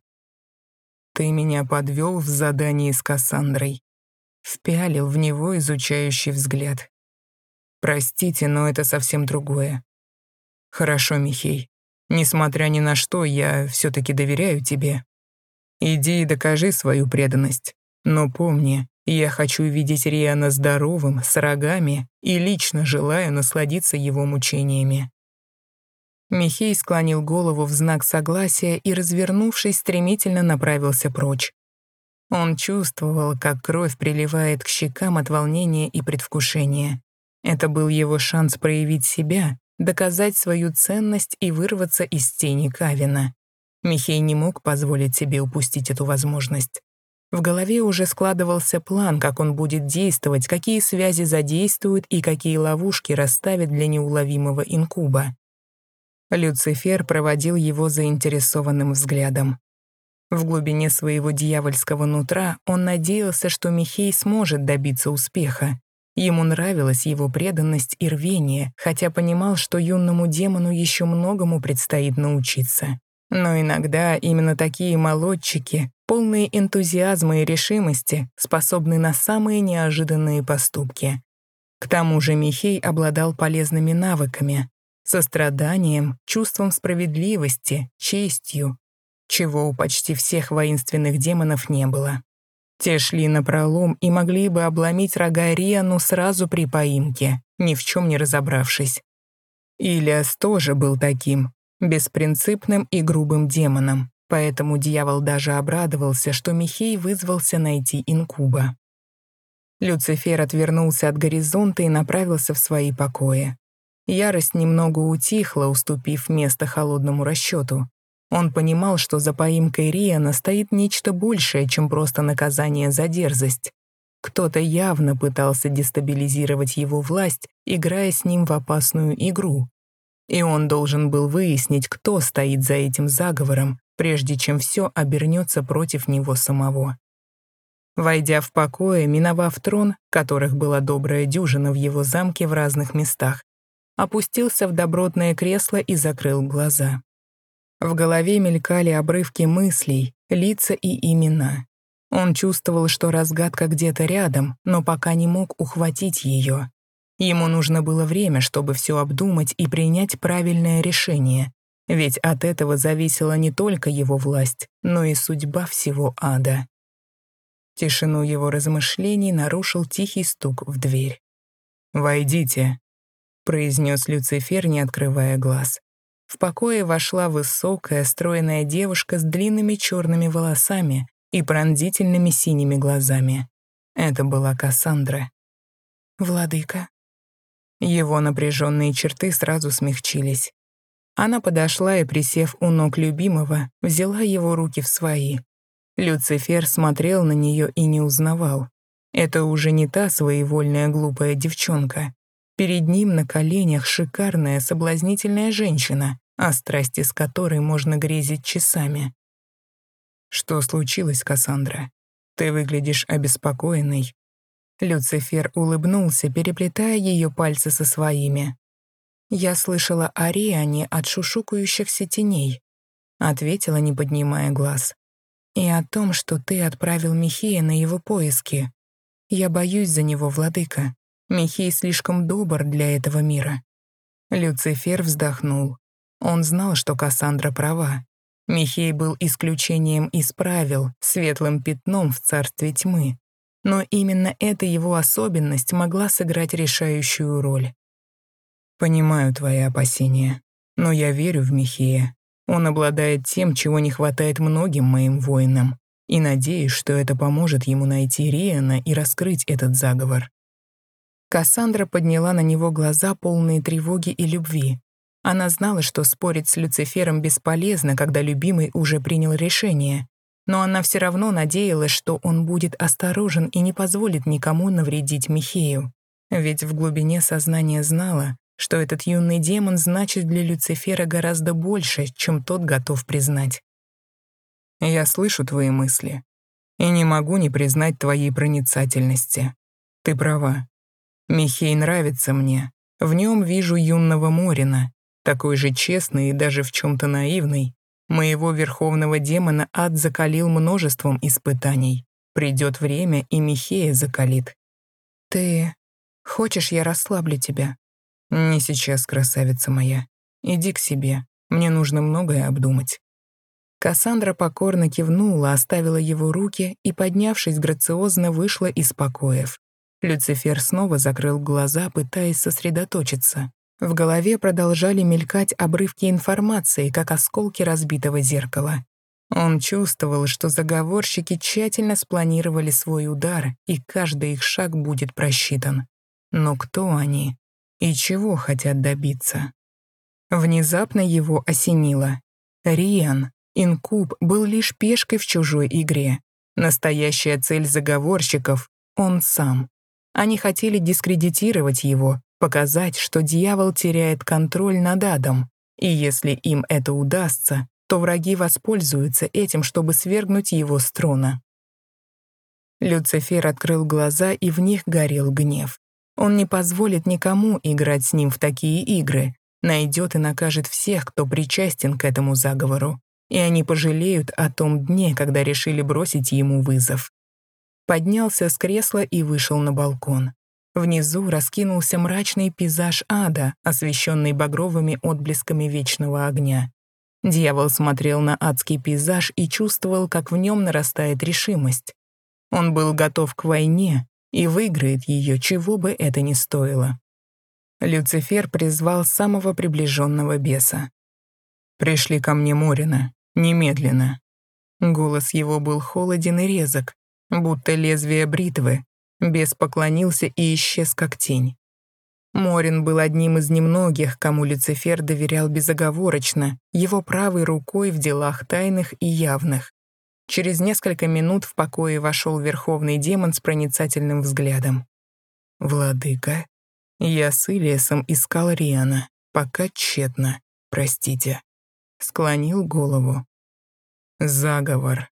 «Ты меня подвел в задании с Кассандрой», — впялил в него изучающий взгляд. «Простите, но это совсем другое». «Хорошо, Михей. Несмотря ни на что, я все-таки доверяю тебе. Иди и докажи свою преданность. Но помни, я хочу видеть Риана здоровым, с рогами, и лично желаю насладиться его мучениями». Михей склонил голову в знак согласия и, развернувшись, стремительно направился прочь. Он чувствовал, как кровь приливает к щекам от волнения и предвкушения. Это был его шанс проявить себя, доказать свою ценность и вырваться из тени Кавина. Михей не мог позволить себе упустить эту возможность. В голове уже складывался план, как он будет действовать, какие связи задействует и какие ловушки расставит для неуловимого инкуба. Люцифер проводил его заинтересованным взглядом. В глубине своего дьявольского нутра он надеялся, что Михей сможет добиться успеха. Ему нравилась его преданность и рвение, хотя понимал, что юному демону еще многому предстоит научиться. Но иногда именно такие молодчики, полные энтузиазма и решимости, способны на самые неожиданные поступки. К тому же Михей обладал полезными навыками, состраданием, чувством справедливости, честью, чего у почти всех воинственных демонов не было. Те шли на пролом и могли бы обломить рога Риану сразу при поимке, ни в чем не разобравшись. Илиас тоже был таким, беспринципным и грубым демоном, поэтому дьявол даже обрадовался, что Михей вызвался найти инкуба. Люцифер отвернулся от горизонта и направился в свои покои. Ярость немного утихла, уступив место холодному расчету. Он понимал, что за поимкой Риана стоит нечто большее, чем просто наказание за дерзость. Кто-то явно пытался дестабилизировать его власть, играя с ним в опасную игру. И он должен был выяснить, кто стоит за этим заговором, прежде чем все обернется против него самого. Войдя в покое, миновав трон, которых была добрая дюжина в его замке в разных местах, опустился в добротное кресло и закрыл глаза. В голове мелькали обрывки мыслей, лица и имена. Он чувствовал, что разгадка где-то рядом, но пока не мог ухватить ее. Ему нужно было время, чтобы все обдумать и принять правильное решение, ведь от этого зависела не только его власть, но и судьба всего ада. Тишину его размышлений нарушил тихий стук в дверь. «Войдите», — произнес Люцифер, не открывая глаз. В покое вошла высокая, стройная девушка с длинными черными волосами и пронзительными синими глазами. Это была Кассандра. «Владыка». Его напряженные черты сразу смягчились. Она подошла и, присев у ног любимого, взяла его руки в свои. Люцифер смотрел на нее и не узнавал. Это уже не та своевольная глупая девчонка. Перед ним на коленях шикарная соблазнительная женщина, о страсти с которой можно грезить часами. «Что случилось, Кассандра? Ты выглядишь обеспокоенной». Люцифер улыбнулся, переплетая ее пальцы со своими. «Я слышала о Риане от шушукающихся теней», — ответила, не поднимая глаз. «И о том, что ты отправил Михея на его поиски. Я боюсь за него, владыка. Михей слишком добр для этого мира». Люцифер вздохнул. Он знал, что Кассандра права. Михей был исключением из правил, светлым пятном в царстве тьмы. Но именно эта его особенность могла сыграть решающую роль. «Понимаю твои опасения, но я верю в Михея. Он обладает тем, чего не хватает многим моим воинам, и надеюсь, что это поможет ему найти Риана и раскрыть этот заговор. Кассандра подняла на него глаза, полные тревоги и любви. Она знала, что спорить с Люцифером бесполезно, когда любимый уже принял решение. Но она все равно надеялась, что он будет осторожен и не позволит никому навредить Михею. Ведь в глубине сознания знала, что этот юный демон значит для Люцифера гораздо больше, чем тот готов признать. «Я слышу твои мысли и не могу не признать твоей проницательности. Ты права. Михей нравится мне. В нем вижу юного Морина, такой же честный и даже в чем-то наивный. Моего верховного демона ад закалил множеством испытаний. Придет время, и Михея закалит. Ты хочешь, я расслаблю тебя? Не сейчас, красавица моя. Иди к себе. Мне нужно многое обдумать. Кассандра покорно кивнула, оставила его руки и, поднявшись грациозно, вышла из покоев. Люцифер снова закрыл глаза, пытаясь сосредоточиться. В голове продолжали мелькать обрывки информации, как осколки разбитого зеркала. Он чувствовал, что заговорщики тщательно спланировали свой удар, и каждый их шаг будет просчитан. Но кто они и чего хотят добиться? Внезапно его осенило. Риан, инкуб, был лишь пешкой в чужой игре. Настоящая цель заговорщиков — он сам. Они хотели дискредитировать его, показать, что дьявол теряет контроль над адом, и если им это удастся, то враги воспользуются этим, чтобы свергнуть его с трона. Люцифер открыл глаза, и в них горел гнев. Он не позволит никому играть с ним в такие игры, найдет и накажет всех, кто причастен к этому заговору, и они пожалеют о том дне, когда решили бросить ему вызов. Поднялся с кресла и вышел на балкон. Внизу раскинулся мрачный пейзаж ада, освещенный багровыми отблесками вечного огня. Дьявол смотрел на адский пейзаж и чувствовал, как в нем нарастает решимость. Он был готов к войне и выиграет ее, чего бы это ни стоило. Люцифер призвал самого приближенного беса. «Пришли ко мне Морина, немедленно». Голос его был холоден и резок, будто лезвие бритвы. Бес поклонился и исчез как тень. Морин был одним из немногих, кому Люцифер доверял безоговорочно, его правой рукой в делах тайных и явных. Через несколько минут в покое вошел верховный демон с проницательным взглядом. «Владыка, я с Илиасом искал Риана, пока тщетно, простите». Склонил голову. «Заговор», —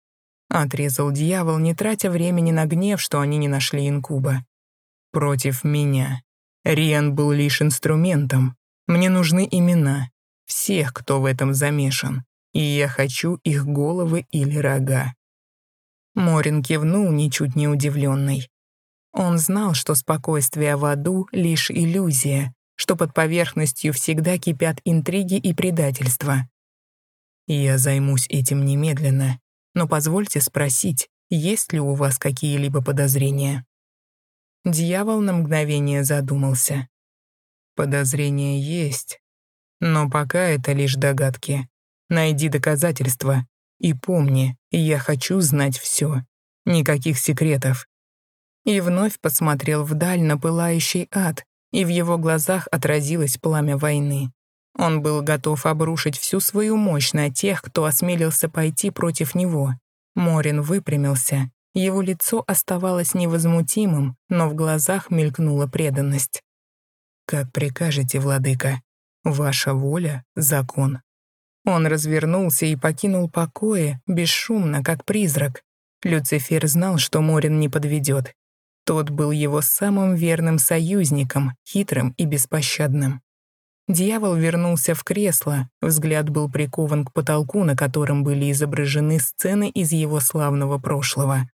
отрезал дьявол, не тратя времени на гнев, что они не нашли инкуба. «Против меня». Риан был лишь инструментом. Мне нужны имена. Всех, кто в этом замешан. И я хочу их головы или рога. Морин кивнул, ничуть не удивленный. Он знал, что спокойствие в аду — лишь иллюзия, что под поверхностью всегда кипят интриги и предательства. Я займусь этим немедленно, но позвольте спросить, есть ли у вас какие-либо подозрения? Дьявол на мгновение задумался. Подозрения есть, но пока это лишь догадки. Найди доказательства и помни, я хочу знать все. Никаких секретов. И вновь посмотрел вдаль на пылающий ад, и в его глазах отразилось пламя войны. Он был готов обрушить всю свою мощь на тех, кто осмелился пойти против него. Морин выпрямился его лицо оставалось невозмутимым, но в глазах мелькнула преданность. «Как прикажете, владыка. Ваша воля — закон». Он развернулся и покинул покои, бесшумно, как призрак. Люцифер знал, что Морин не подведет. Тот был его самым верным союзником, хитрым и беспощадным. Дьявол вернулся в кресло, взгляд был прикован к потолку, на котором были изображены сцены из его славного прошлого.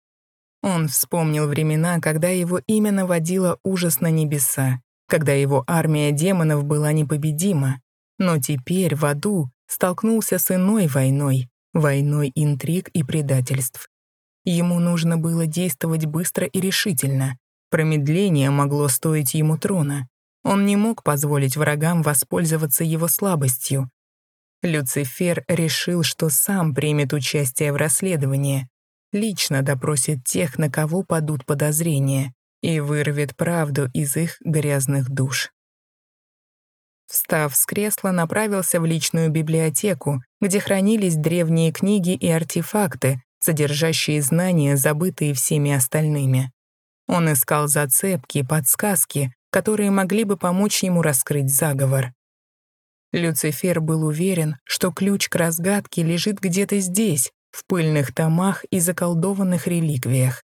Он вспомнил времена, когда его имя наводило ужас на небеса, когда его армия демонов была непобедима. Но теперь в аду столкнулся с иной войной, войной интриг и предательств. Ему нужно было действовать быстро и решительно. Промедление могло стоить ему трона. Он не мог позволить врагам воспользоваться его слабостью. Люцифер решил, что сам примет участие в расследовании, лично допросит тех, на кого падут подозрения, и вырвет правду из их грязных душ. Встав с кресла, направился в личную библиотеку, где хранились древние книги и артефакты, содержащие знания, забытые всеми остальными. Он искал зацепки, подсказки, которые могли бы помочь ему раскрыть заговор. Люцифер был уверен, что ключ к разгадке лежит где-то здесь, в пыльных томах и заколдованных реликвиях.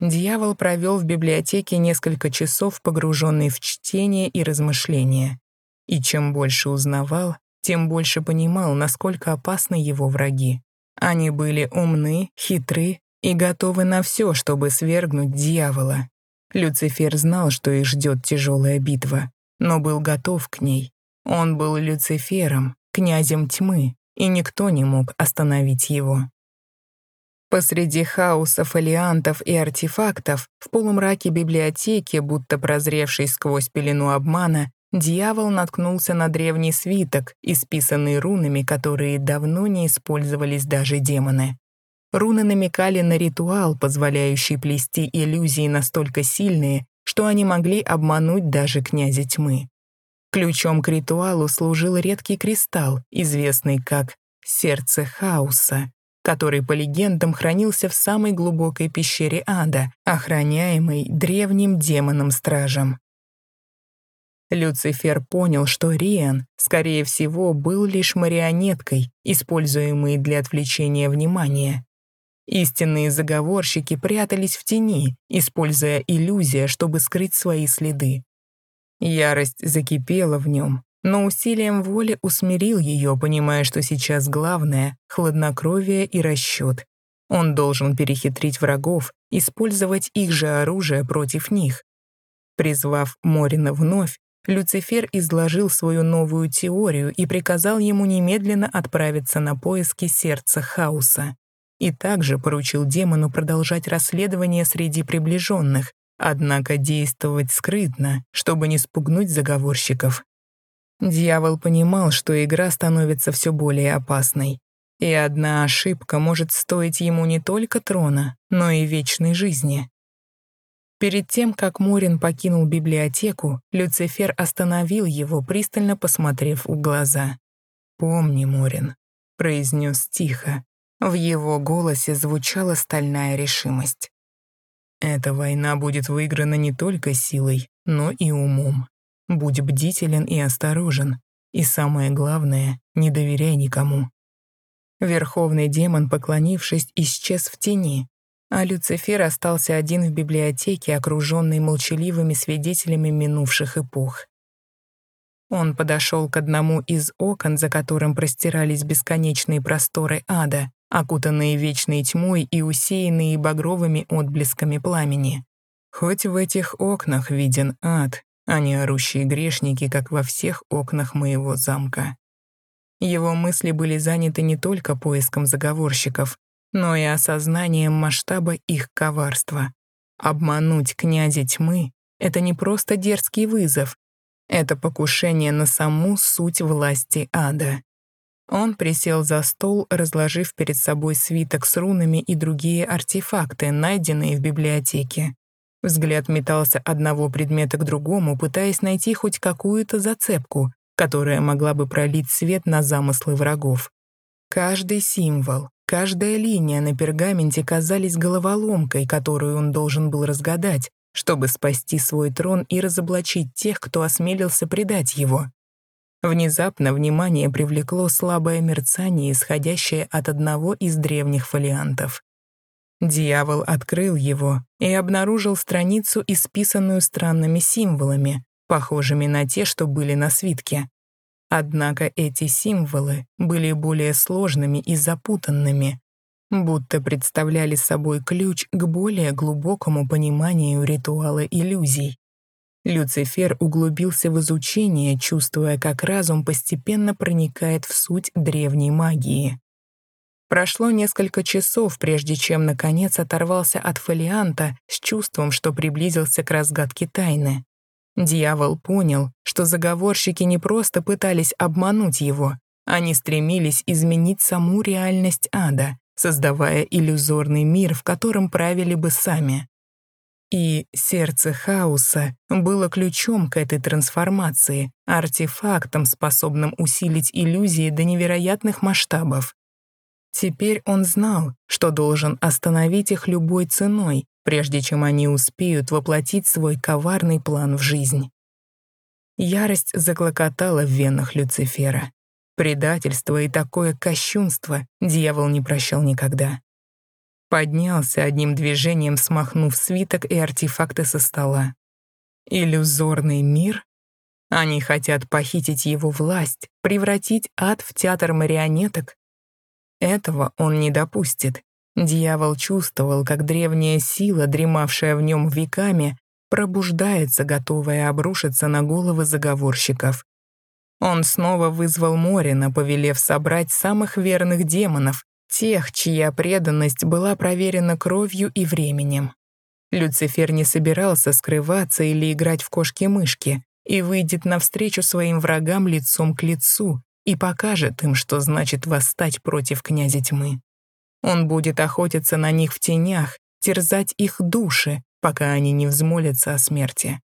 Дьявол провел в библиотеке несколько часов, погруженный в чтение и размышления. И чем больше узнавал, тем больше понимал, насколько опасны его враги. Они были умны, хитры и готовы на все, чтобы свергнуть дьявола. Люцифер знал, что их ждет тяжелая битва, но был готов к ней. Он был Люцифером, князем тьмы, и никто не мог остановить его. Посреди хаоса фолиантов и артефактов, в полумраке библиотеки, будто прозревшей сквозь пелену обмана, дьявол наткнулся на древний свиток, исписанный рунами, которые давно не использовались даже демоны. Руны намекали на ритуал, позволяющий плести иллюзии настолько сильные, что они могли обмануть даже князя тьмы. Ключом к ритуалу служил редкий кристалл, известный как «сердце хаоса», который, по легендам, хранился в самой глубокой пещере ада, охраняемой древним демоном-стражем. Люцифер понял, что Риан, скорее всего, был лишь марионеткой, используемой для отвлечения внимания. Истинные заговорщики прятались в тени, используя иллюзия, чтобы скрыть свои следы. Ярость закипела в нем, но усилием воли усмирил ее, понимая, что сейчас главное — хладнокровие и расчет. Он должен перехитрить врагов, использовать их же оружие против них. Призвав Морина вновь, Люцифер изложил свою новую теорию и приказал ему немедленно отправиться на поиски сердца хаоса. И также поручил демону продолжать расследование среди приближенных, Однако действовать скрытно, чтобы не спугнуть заговорщиков. Дьявол понимал, что игра становится все более опасной, и одна ошибка может стоить ему не только трона, но и вечной жизни. Перед тем, как Морин покинул библиотеку, Люцифер остановил его, пристально посмотрев в глаза. «Помни, Морин», — произнес тихо. В его голосе звучала стальная решимость. Эта война будет выиграна не только силой, но и умом. Будь бдителен и осторожен. И самое главное, не доверяй никому. Верховный демон, поклонившись, исчез в тени, а Люцифер остался один в библиотеке, окруженный молчаливыми свидетелями минувших эпох. Он подошел к одному из окон, за которым простирались бесконечные просторы ада, окутанные вечной тьмой и усеянные багровыми отблесками пламени. Хоть в этих окнах виден ад, а не орущие грешники, как во всех окнах моего замка. Его мысли были заняты не только поиском заговорщиков, но и осознанием масштаба их коварства. Обмануть князя тьмы — это не просто дерзкий вызов, это покушение на саму суть власти ада. Он присел за стол, разложив перед собой свиток с рунами и другие артефакты, найденные в библиотеке. Взгляд метался одного предмета к другому, пытаясь найти хоть какую-то зацепку, которая могла бы пролить свет на замыслы врагов. Каждый символ, каждая линия на пергаменте казались головоломкой, которую он должен был разгадать, чтобы спасти свой трон и разоблачить тех, кто осмелился предать его. Внезапно внимание привлекло слабое мерцание, исходящее от одного из древних фолиантов. Дьявол открыл его и обнаружил страницу, исписанную странными символами, похожими на те, что были на свитке. Однако эти символы были более сложными и запутанными, будто представляли собой ключ к более глубокому пониманию ритуала иллюзий. Люцифер углубился в изучение, чувствуя, как разум постепенно проникает в суть древней магии. Прошло несколько часов, прежде чем, наконец, оторвался от фолианта с чувством, что приблизился к разгадке тайны. Дьявол понял, что заговорщики не просто пытались обмануть его, они стремились изменить саму реальность ада, создавая иллюзорный мир, в котором правили бы сами. И сердце хаоса было ключом к этой трансформации, артефактом, способным усилить иллюзии до невероятных масштабов. Теперь он знал, что должен остановить их любой ценой, прежде чем они успеют воплотить свой коварный план в жизнь. Ярость заклокотала в венах Люцифера. Предательство и такое кощунство дьявол не прощал никогда. Поднялся одним движением, смахнув свиток и артефакты со стола. Иллюзорный мир? Они хотят похитить его власть, превратить ад в театр марионеток. Этого он не допустит. Дьявол чувствовал, как древняя сила, дремавшая в нем веками, пробуждается, готовая обрушиться на головы заговорщиков. Он снова вызвал Морина, повелев собрать самых верных демонов, Тех, чья преданность была проверена кровью и временем. Люцифер не собирался скрываться или играть в кошки-мышки. и выйдет навстречу своим врагам лицом к лицу и покажет им, что значит восстать против князя тьмы. Он будет охотиться на них в тенях, терзать их души, пока они не взмолятся о смерти.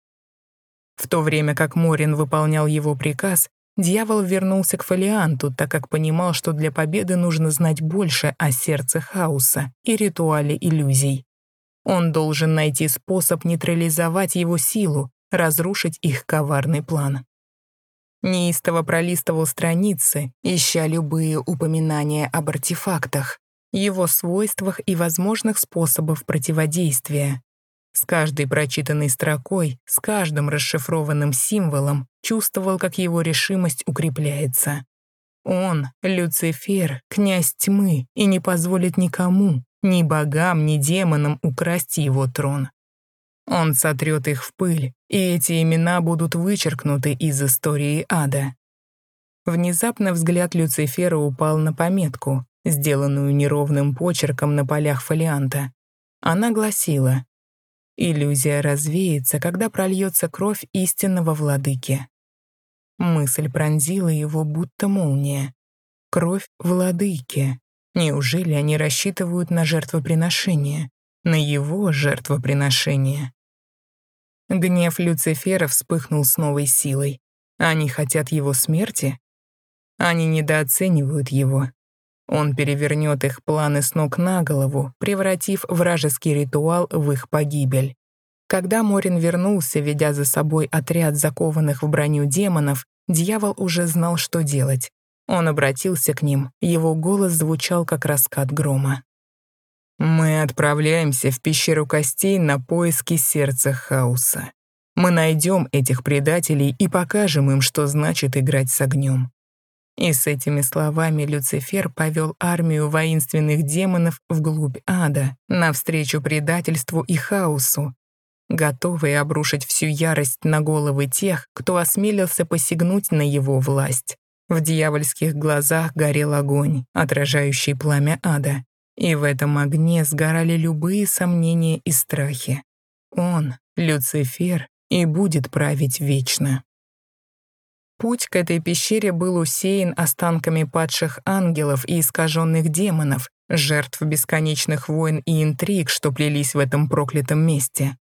В то время как Морин выполнял его приказ, дьявол вернулся к Фолианту, так как понимал, что для победы нужно знать больше о сердце хаоса и ритуале иллюзий. Он должен найти способ нейтрализовать его силу, разрушить их коварный план. Неистово пролистывал страницы, ища любые упоминания об артефактах, его свойствах и возможных способах противодействия. С каждой прочитанной строкой, с каждым расшифрованным символом чувствовал, как его решимость укрепляется. Он, Люцифер, князь тьмы, и не позволит никому, ни богам, ни демонам украсть его трон. Он сотрет их в пыль, и эти имена будут вычеркнуты из истории ада. Внезапно взгляд Люцифера упал на пометку, сделанную неровным почерком на полях фолианта. Она гласила «Иллюзия развеется, когда прольется кровь истинного владыки». Мысль пронзила его, будто молния. Кровь владыки. Неужели они рассчитывают на жертвоприношение? На его жертвоприношение? Гнев Люцифера вспыхнул с новой силой. Они хотят его смерти? Они недооценивают его. Он перевернет их планы с ног на голову, превратив вражеский ритуал в их погибель. Когда Морин вернулся, ведя за собой отряд закованных в броню демонов, дьявол уже знал, что делать. Он обратился к ним, его голос звучал как раскат грома. «Мы отправляемся в пещеру костей на поиски сердца хаоса. Мы найдем этих предателей и покажем им, что значит играть с огнем. И с этими словами Люцифер повел армию воинственных демонов вглубь ада, навстречу предательству и хаосу, готовые обрушить всю ярость на головы тех, кто осмелился посягнуть на его власть. В дьявольских глазах горел огонь, отражающий пламя ада, и в этом огне сгорали любые сомнения и страхи. Он, Люцифер, и будет править вечно. Путь к этой пещере был усеян останками падших ангелов и искаженных демонов, жертв бесконечных войн и интриг, что плелись в этом проклятом месте.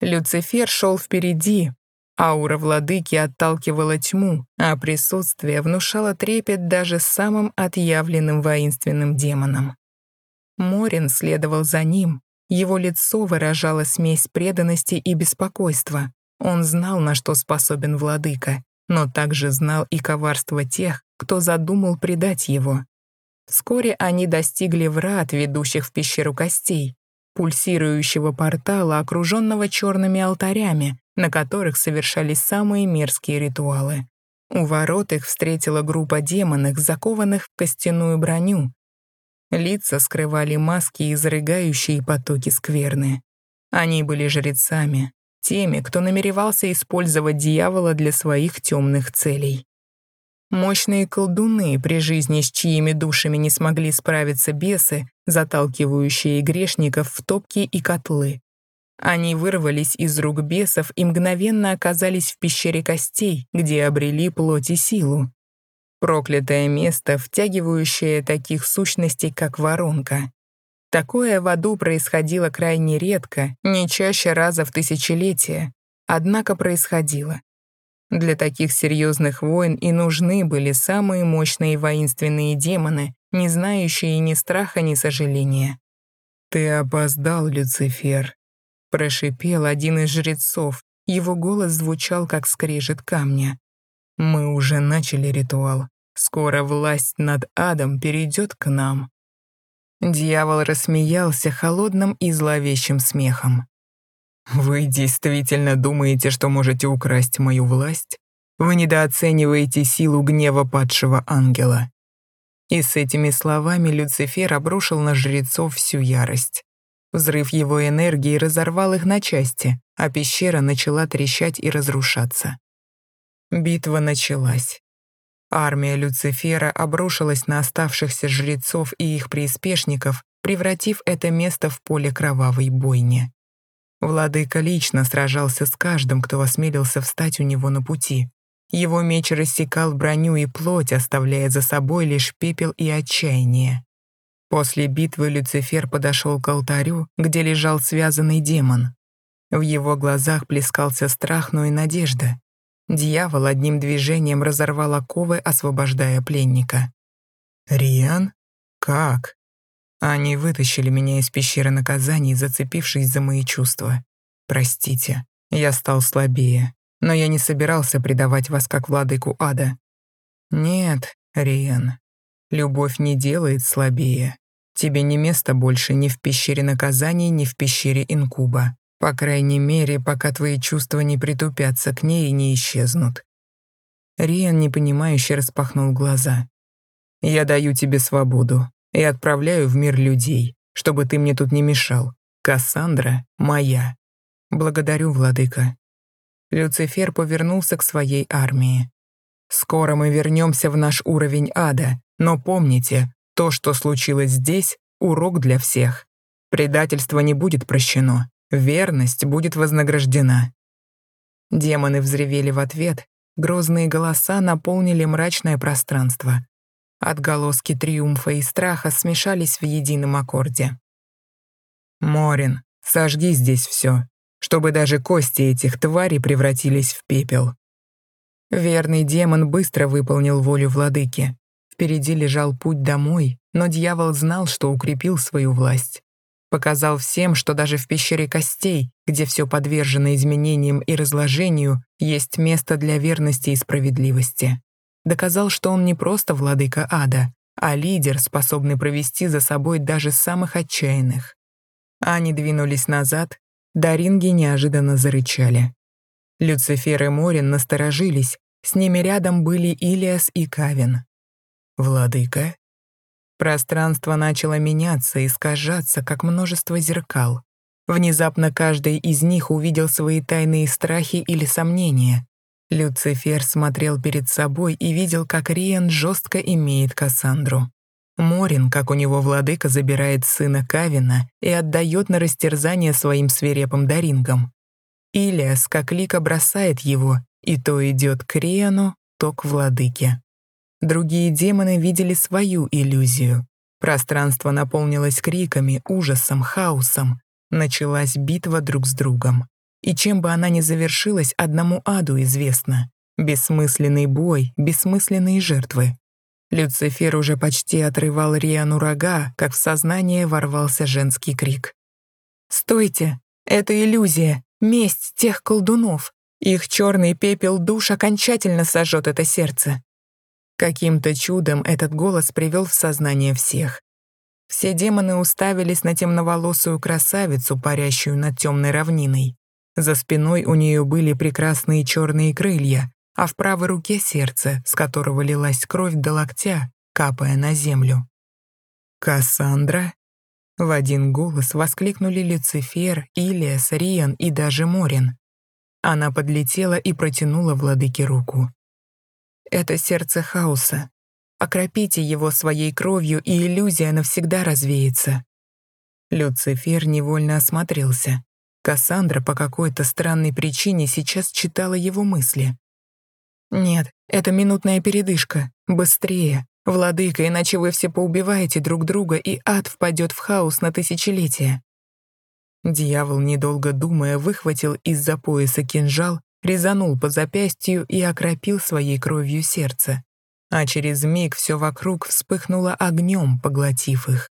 Люцифер шел впереди, аура владыки отталкивала тьму, а присутствие внушало трепет даже самым отъявленным воинственным демонам. Морин следовал за ним, его лицо выражало смесь преданности и беспокойства. Он знал, на что способен владыка, но также знал и коварство тех, кто задумал предать его. Вскоре они достигли врат, ведущих в пещеру костей, пульсирующего портала, окруженного черными алтарями, на которых совершались самые мерзкие ритуалы. У ворот их встретила группа демонов, закованных в костяную броню. Лица скрывали маски, изрыгающие потоки скверны. Они были жрецами, теми, кто намеревался использовать дьявола для своих темных целей. Мощные колдуны, при жизни с чьими душами не смогли справиться бесы, заталкивающие грешников в топки и котлы. Они вырвались из рук бесов и мгновенно оказались в пещере костей, где обрели плоть и силу. Проклятое место, втягивающее таких сущностей, как воронка. Такое в аду происходило крайне редко, не чаще раза в тысячелетие, однако происходило. Для таких серьезных войн и нужны были самые мощные воинственные демоны, не знающие ни страха, ни сожаления. «Ты опоздал, Люцифер», — прошипел один из жрецов. Его голос звучал, как скрежет камня. «Мы уже начали ритуал. Скоро власть над адом перейдет к нам. Дьявол рассмеялся холодным и зловещим смехом. «Вы действительно думаете, что можете украсть мою власть? Вы недооцениваете силу гнева падшего ангела». И с этими словами Люцифер обрушил на жрецов всю ярость. Взрыв его энергии разорвал их на части, а пещера начала трещать и разрушаться. Битва началась. Армия Люцифера обрушилась на оставшихся жрецов и их приспешников, превратив это место в поле кровавой бойни. Владыка лично сражался с каждым, кто осмелился встать у него на пути. Его меч рассекал броню и плоть, оставляя за собой лишь пепел и отчаяние. После битвы Люцифер подошел к алтарю, где лежал связанный демон. В его глазах плескался страх, но и надежда. Дьявол одним движением разорвал оковы, освобождая пленника. «Риан? Как?» Они вытащили меня из пещеры наказаний, зацепившись за мои чувства. Простите, я стал слабее, но я не собирался предавать вас как владыку ада. Нет, Риан, любовь не делает слабее. Тебе не место больше ни в пещере наказаний, ни в пещере инкуба. По крайней мере, пока твои чувства не притупятся к ней и не исчезнут. Риан непонимающе распахнул глаза. «Я даю тебе свободу и отправляю в мир людей, чтобы ты мне тут не мешал. Кассандра моя. Благодарю, владыка». Люцифер повернулся к своей армии. «Скоро мы вернемся в наш уровень ада, но помните, то, что случилось здесь, урок для всех. Предательство не будет прощено, верность будет вознаграждена». Демоны взревели в ответ, грозные голоса наполнили мрачное пространство. Отголоски триумфа и страха смешались в едином аккорде. «Морин, сожги здесь все, чтобы даже кости этих тварей превратились в пепел». Верный демон быстро выполнил волю владыки. Впереди лежал путь домой, но дьявол знал, что укрепил свою власть. Показал всем, что даже в пещере костей, где все подвержено изменениям и разложению, есть место для верности и справедливости доказал, что он не просто владыка ада, а лидер, способный провести за собой даже самых отчаянных. Они двинулись назад, даринги неожиданно зарычали. Люцифер и Морин насторожились, с ними рядом были Илиас и Кавин. «Владыка?» Пространство начало меняться, искажаться, как множество зеркал. Внезапно каждый из них увидел свои тайные страхи или сомнения, Люцифер смотрел перед собой и видел, как Риан жестко имеет Кассандру. Морин, как у него владыка, забирает сына Кавина и отдает на растерзание своим свирепым дарингам. Илиас, как лика, бросает его, и то идет к Риану, то к владыке. Другие демоны видели свою иллюзию. Пространство наполнилось криками, ужасом, хаосом. Началась битва друг с другом. И чем бы она ни завершилась, одному аду известно. Бессмысленный бой, бессмысленные жертвы. Люцифер уже почти отрывал Риану рога, как в сознание ворвался женский крик. «Стойте! Это иллюзия! Месть тех колдунов! Их черный пепел душ окончательно сожжет это сердце!» Каким-то чудом этот голос привел в сознание всех. Все демоны уставились на темноволосую красавицу, парящую над темной равниной. За спиной у нее были прекрасные черные крылья, а в правой руке сердце, с которого лилась кровь до локтя, капая на землю. «Кассандра?» В один голос воскликнули Люцифер, Илиас, Риан и даже Морин. Она подлетела и протянула владыке руку. «Это сердце хаоса. Окропите его своей кровью, и иллюзия навсегда развеется». Люцифер невольно осмотрелся. Кассандра по какой-то странной причине сейчас читала его мысли. «Нет, это минутная передышка. Быстрее. Владыка, иначе вы все поубиваете друг друга, и ад впадет в хаос на тысячелетия». Дьявол, недолго думая, выхватил из-за пояса кинжал, резанул по запястью и окропил своей кровью сердце. А через миг все вокруг вспыхнуло огнем, поглотив их.